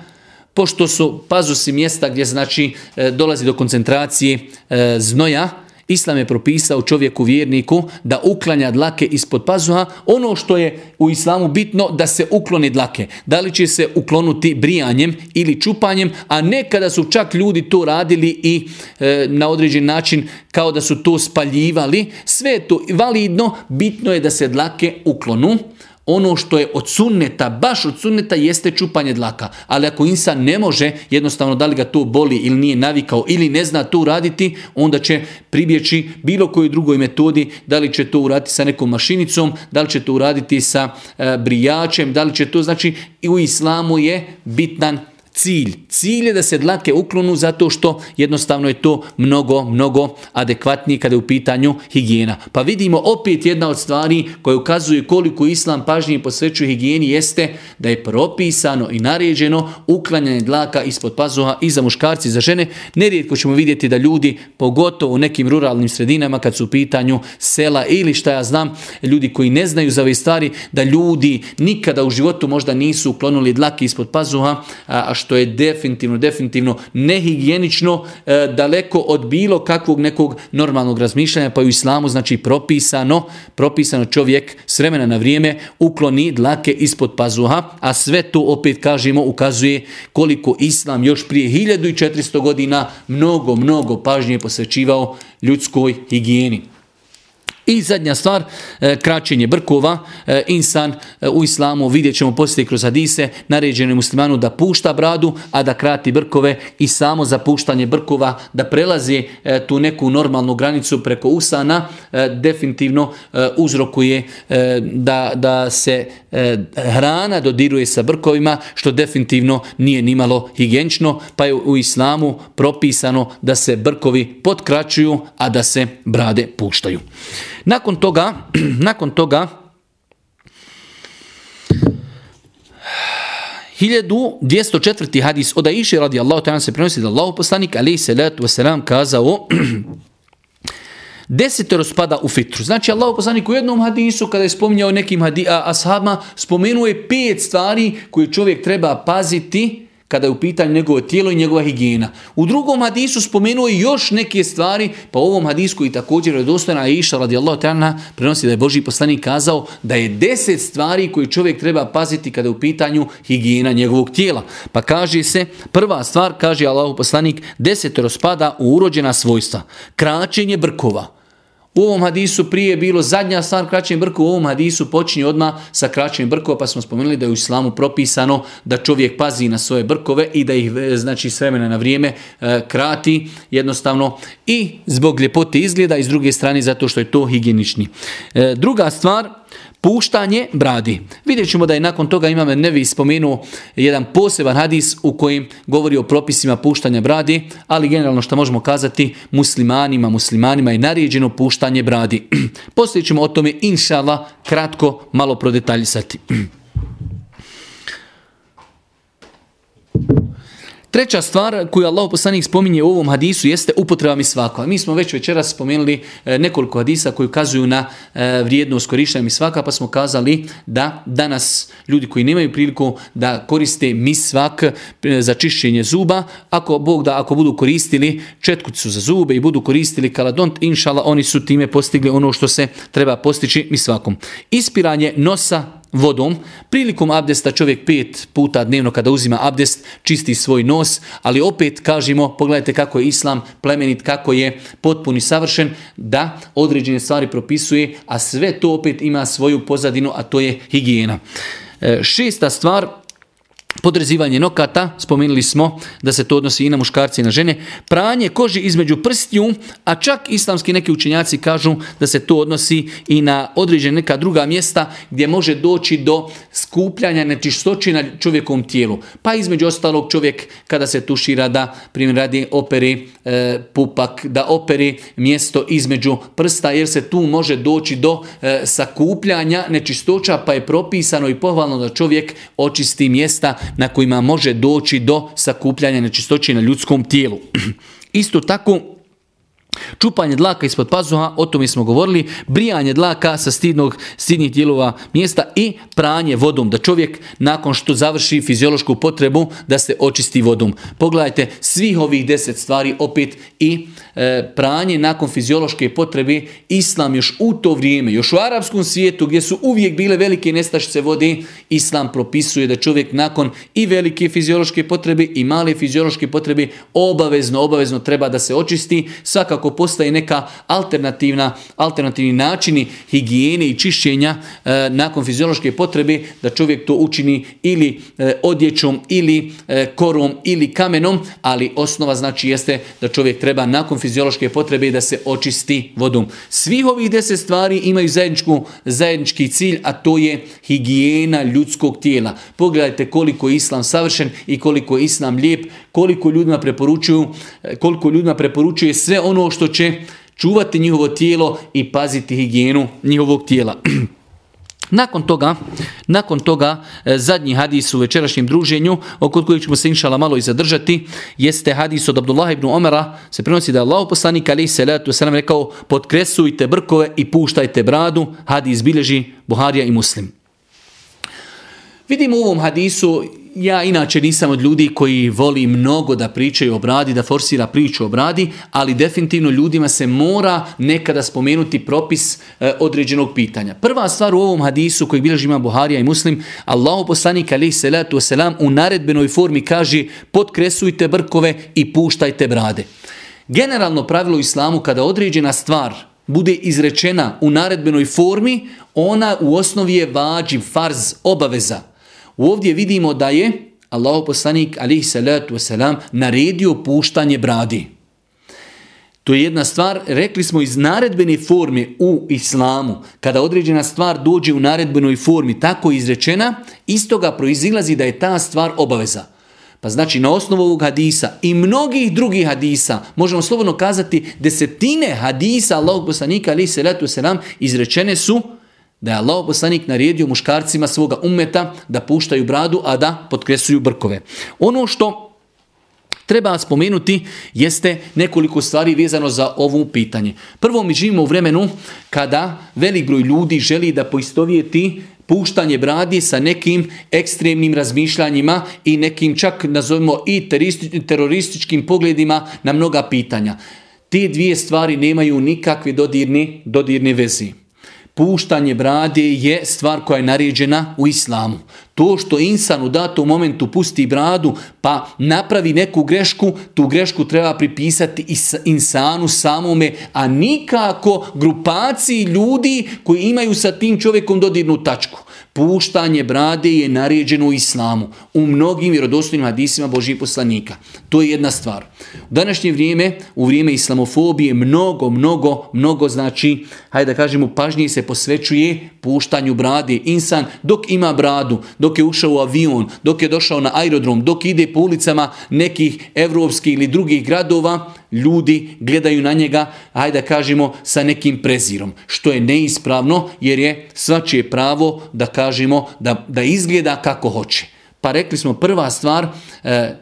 pošto su pazusi mjesta gdje znači e, dolazi do koncentracije e, znoja, Islam je propisao čovjeku vjerniku da uklanja dlake ispod pazuha. Ono što je u islamu bitno da se ukloni dlake. Da li će se uklonuti brijanjem ili čupanjem, a nekada su čak ljudi to radili i e, na određen način kao da su to spaljivali. Sve je to validno, bitno je da se dlake uklonu ono što je od sunneta, baš od sunneta jeste čupanje dlaka. Ali ako insan ne može, jednostavno da li ga to boli ili nije navikao ili ne zna to uraditi, onda će pribjeći bilo kojoj drugoj metodi, da li će to uraditi sa nekom mašinicom, da li će to uraditi sa e, brijačem, da li će to, znači i u islamu je bitnan cilj. Cilj je da se dlake uklonu zato što jednostavno je to mnogo, mnogo adekvatnije kada je u pitanju higijena. Pa vidimo opet jedna od stvari koja ukazuje koliko islam pažnje posvećuje higijeni jeste da je propisano i naređeno uklanjanje dlaka ispod pazuha i za muškarci i za žene. Nerijetko ćemo vidjeti da ljudi, pogotovo u nekim ruralnim sredinama kad su u pitanju sela ili šta ja znam, ljudi koji ne znaju za ove stvari, da ljudi nikada u životu možda nisu uklonili dlake ispod pazuha, a što je definitivno, definitivno nehigijenično, e, daleko od bilo kakvog nekog normalnog razmišljanja, pa u islamu znači propisano, propisano čovjek s vremena na vrijeme ukloni dlake ispod pazuha, a sve to opet kažemo ukazuje koliko islam još prije 1400 godina mnogo, mnogo pažnje posvećivao ljudskoj higijeni. I zadnja stvar, e, kraćenje brkova. E, insan e, u islamu, vidjet ćemo poslije kroz hadise, naređeno muslimanu da pušta bradu, a da krati brkove i samo zapuštanje brkova, da prelazi tu neku normalnu granicu preko usana, definitivno uzrokuje da, da se hrana dodiruje sa brkovima, što definitivno nije nimalo higijenično, pa je u islamu propisano da se brkovi potkraćuju, a da se brade puštaju. Nakon toga, nakon toga 1204. hadis od Aisha radijallahu ta'ala se prenosi da Allah poslanik alaihi salatu wasalam kazao desetero spada u fitru. Znači Allah poslanik u jednom hadisu kada je spominjao nekim hadi, ashabima spomenuo je pet stvari koje čovjek treba paziti kada je u pitanju njegovo tijelo i njegova higijena. U drugom hadisu spomenuo je još neke stvari, pa u ovom hadisku koji također je dostojna Aisha radijallahu ta'ala prenosi da je Boži poslanik kazao da je deset stvari koje čovjek treba paziti kada je u pitanju higijena njegovog tijela. Pa kaže se, prva stvar, kaže Allahu poslanik, desetero spada u urođena svojstva. Kraćenje brkova u ovom hadisu prije bilo zadnja stvar kraćenje brku, u ovom hadisu počinje odmah sa kraćenjem brkova, pa smo spomenuli da je u islamu propisano da čovjek pazi na svoje brkove i da ih e, znači s vremena na vrijeme e, krati jednostavno i zbog ljepote izgleda i s druge strane zato što je to higijenični. E, druga stvar, Puštanje bradi. Vidjet ćemo da je nakon toga imam Nevi spomenuo jedan poseban hadis u kojem govori o propisima puštanja bradi, ali generalno što možemo kazati muslimanima, muslimanima je naređeno puštanje bradi. Poslije ćemo o tome inšala kratko malo prodetaljisati. Treća stvar koju Allah poslanik spominje u ovom hadisu jeste upotreba misvaka. Mi smo već večeras spomenuli e, nekoliko hadisa koji ukazuju na e, vrijednost korištenja misvaka, pa smo kazali da danas ljudi koji nemaju priliku da koriste misvak e, za čišćenje zuba, ako Bog da ako budu koristili četkucu za zube i budu koristili kaladont, inšala oni su time postigli ono što se treba postići misvakom. Ispiranje nosa vodom. Prilikom abdesta čovjek pet puta dnevno kada uzima abdest čisti svoj nos, ali opet kažemo, pogledajte kako je islam plemenit, kako je potpuni savršen, da određene stvari propisuje, a sve to opet ima svoju pozadinu, a to je higijena. E, šesta stvar, Podrezivanje nokata, spomenuli smo da se to odnosi i na muškarce i na žene. Pranje koži između prstiju, a čak islamski neki učenjaci kažu da se to odnosi i na određene neka druga mjesta gdje može doći do skupljanja nečistoći na čovjekom tijelu. Pa između ostalog čovjek kada se tušira da primjer radi operi e, pupak, da operi mjesto između prsta jer se tu može doći do e, sakupljanja nečistoća pa je propisano i pohvalno da čovjek očisti mjesta na kojima može doći do sakupljanja nečistoće na ljudskom tijelu. Isto tako, Čupanje dlaka ispod pazuha, o tome smo govorili, brijanje dlaka sa stidnog, stidnih dijelova mjesta i pranje vodom, da čovjek nakon što završi fiziološku potrebu da se očisti vodom. Pogledajte svih ovih deset stvari opet i e, pranje nakon fiziološke potrebe, islam još u to vrijeme, još u arapskom svijetu gdje su uvijek bile velike nestašice vode, islam propisuje da čovjek nakon i velike fiziološke potrebe i male fiziološke potrebe obavezno, obavezno treba da se očisti, svakako postaje neka alternativna, alternativni načini higijene i čišćenja e, nakon fiziološke potrebe da čovjek to učini ili e, odjećom ili e, korom ili kamenom, ali osnova znači jeste da čovjek treba nakon fiziološke potrebe da se očisti vodom. Svih ovih deset stvari imaju zajedničku, zajednički cilj, a to je higijena ljudskog tijela. Pogledajte koliko je islam savršen i koliko je islam lijep, koliko ljudima preporučuju, koliko ljudima preporučuje sve ono što će čuvati njihovo tijelo i paziti higijenu njihovog tijela. Nakon toga, nakon toga e, zadnji hadis u večerašnjem druženju, oko kojeg ćemo se inšala malo i zadržati, jeste hadis od Abdullah ibn Omara, se prenosi da je Allah poslanik ali se letu se nam rekao, potkresujte brkove i puštajte bradu, hadis bilježi Buharija i Muslim. Vidimo u ovom hadisu ja inače nisam od ljudi koji voli mnogo da pričaju o bradi, da forsira priču o bradi, ali definitivno ljudima se mora nekada spomenuti propis e, određenog pitanja. Prva stvar u ovom hadisu koji bilježi ima Buharija i Muslim, Allahu poslanik alaih salatu wasalam u naredbenoj formi kaže potkresujte brkove i puštajte brade. Generalno pravilo islamu kada određena stvar bude izrečena u naredbenoj formi, ona u osnovi je vađiv, farz, obaveza. Ovdje vidimo da je Allah poslanik alihi salatu wasalam naredio puštanje bradi. To je jedna stvar, rekli smo iz naredbene forme u islamu, kada određena stvar dođe u naredbenoj formi tako izrečena, iz toga proizilazi da je ta stvar obaveza. Pa znači na osnovu ovog hadisa i mnogih drugih hadisa, možemo slobodno kazati desetine hadisa Allahog poslanika ali se selam izrečene su da je Allah poslanik naredio muškarcima svoga umeta da puštaju bradu, a da potkresuju brkove. Ono što treba spomenuti jeste nekoliko stvari vezano za ovo pitanje. Prvo mi živimo u vremenu kada velik broj ljudi želi da poistovijeti puštanje bradi sa nekim ekstremnim razmišljanjima i nekim čak nazovimo i terorističkim pogledima na mnoga pitanja. Te dvije stvari nemaju nikakve dodirne, dodirne vezi puštanje brade je stvar koja je naređena u islamu. To što insan u datom momentu pusti bradu pa napravi neku grešku, tu grešku treba pripisati insanu samome, a nikako grupaciji ljudi koji imaju sa tim čovjekom dodirnu tačku. Puštanje brade je naređeno u islamu, u mnogim vjerodostojnim hadisima Božih poslanika. To je jedna stvar. U današnje vrijeme, u vrijeme islamofobije, mnogo, mnogo, mnogo znači, hajde da kažemo, pažnije se posvećuje puštanju brade. Insan dok ima bradu, dok je ušao u avion, dok je došao na aerodrom, dok ide po ulicama nekih evropskih ili drugih gradova, ljudi gledaju na njega, hajde da kažemo, sa nekim prezirom. Što je neispravno, jer je svačije pravo da kažemo da, da izgleda kako hoće. Pa rekli smo prva stvar, e,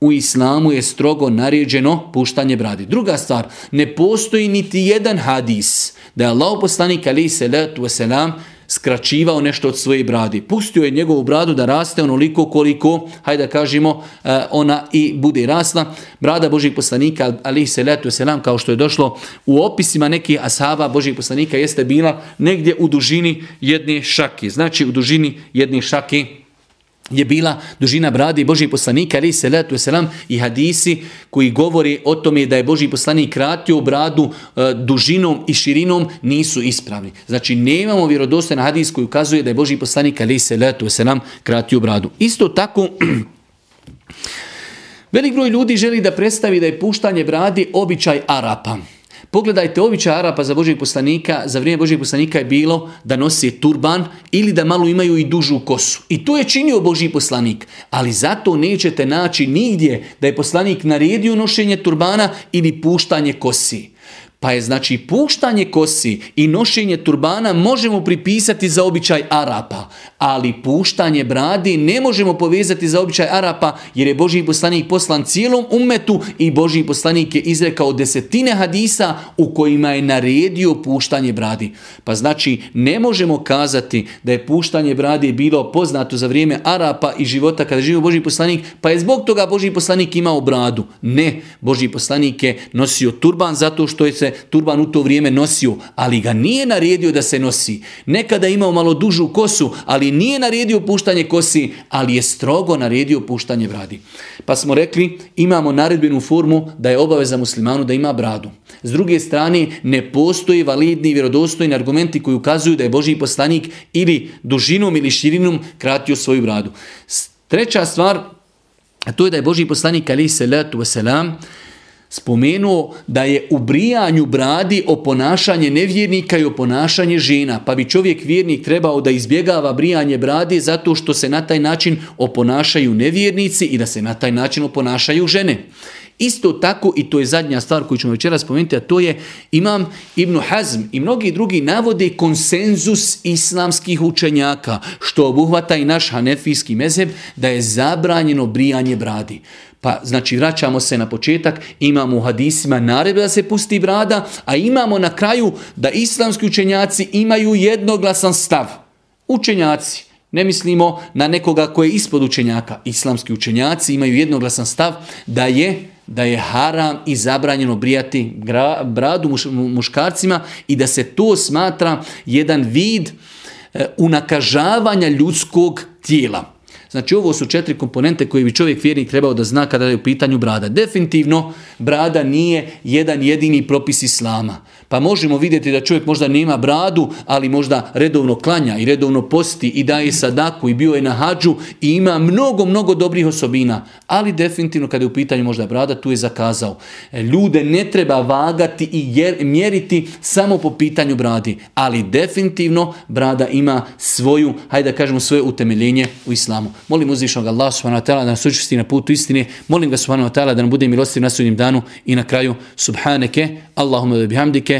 u islamu je strogo naređeno puštanje bradi. Druga stvar, ne postoji niti jedan hadis da je Allah poslanik ali se letu wasalam skraćivao nešto od svoje bradi. Pustio je njegovu bradu da raste onoliko koliko, hajde da kažemo, e, ona i bude rasla. Brada Božih poslanika, ali se letu selam, kao što je došlo u opisima nekih ashaba Božih poslanika, jeste bila negdje u dužini jedne šake. Znači u dužini jedne šake je bila dužina brade Božih poslanika ali se letu selam i hadisi koji govori o tome da je Boži poslanik kratio bradu e, dužinom i širinom nisu ispravni. Znači nemamo vjerodostojan hadis koji ukazuje da je Boži poslanik ali se letu selam kratio bradu. Isto tako Velik broj ljudi želi da predstavi da je puštanje bradi običaj Arapa. Pogledajte običaj Arapa za Božeg poslanika, za vrijeme Božeg poslanika je bilo da nosi turban ili da malo imaju i dužu kosu. I to je činio Boži poslanik. Ali zato nećete naći nigdje da je poslanik naredio nošenje turbana ili puštanje kosi. Pa je znači puštanje kosi i nošenje turbana možemo pripisati za običaj Arapa, ali puštanje bradi ne možemo povezati za običaj Arapa jer je Boži poslanik poslan cijelom umetu i Boži poslanik je izrekao desetine hadisa u kojima je naredio puštanje bradi. Pa znači ne možemo kazati da je puštanje bradi bilo poznato za vrijeme Arapa i života kada živio Boži poslanik, pa je zbog toga Boži poslanik imao bradu. Ne, Boži poslanik je nosio turban zato što je se turban u to vrijeme nosio, ali ga nije naredio da se nosi. Nekada je imao malo dužu kosu, ali nije naredio puštanje kosi, ali je strogo naredio puštanje bradi. Pa smo rekli, imamo naredbenu formu da je obaveza muslimanu da ima bradu. S druge strane, ne postoji validni i vjerodostojni argumenti koji ukazuju da je Boži poslanik ili dužinom ili širinom kratio svoju bradu. Treća stvar, a to je da je Boži poslanik ali salatu wasalam spomenuo da je u brijanju bradi o ponašanje nevjernika i o ponašanje žena. Pa bi čovjek vjernik trebao da izbjegava brijanje bradi zato što se na taj način oponašaju nevjernici i da se na taj način oponašaju žene. Isto tako, i to je zadnja stvar koju ćemo večera spomenuti, a to je Imam Ibn Hazm i mnogi drugi navode konsenzus islamskih učenjaka, što obuhvata i naš hanefijski mezeb, da je zabranjeno brijanje bradi. Pa znači vraćamo se na početak, imamo u hadisima naredbe da se pusti brada, a imamo na kraju da islamski učenjaci imaju jednoglasan stav. Učenjaci, ne mislimo na nekoga koji je ispod učenjaka. Islamski učenjaci imaju jednoglasan stav da je da je haram i zabranjeno brijati bradu muškarcima i da se to smatra jedan vid e, unakažavanja ljudskog tijela. Znači ovo su četiri komponente koje bi čovjek vjernik trebao da zna kada je u pitanju brada. Definitivno brada nije jedan jedini propis islama. Pa možemo vidjeti da čovjek možda nema bradu, ali možda redovno klanja i redovno posti i daje sadaku i bio je na hađu i ima mnogo, mnogo dobrih osobina. Ali definitivno kada je u pitanju možda brada, tu je zakazao. Ljude ne treba vagati i mjeriti samo po pitanju bradi. Ali definitivno brada ima svoju, hajde da kažemo svoje utemeljenje u islamu. Molim uzvišnog Allah subhanahu wa ta'ala da nas učesti na putu istine. Molim ga subhanahu wa ta'ala da nam bude milostiv na sudnjem danu i na kraju subhaneke Allahumma bihamdike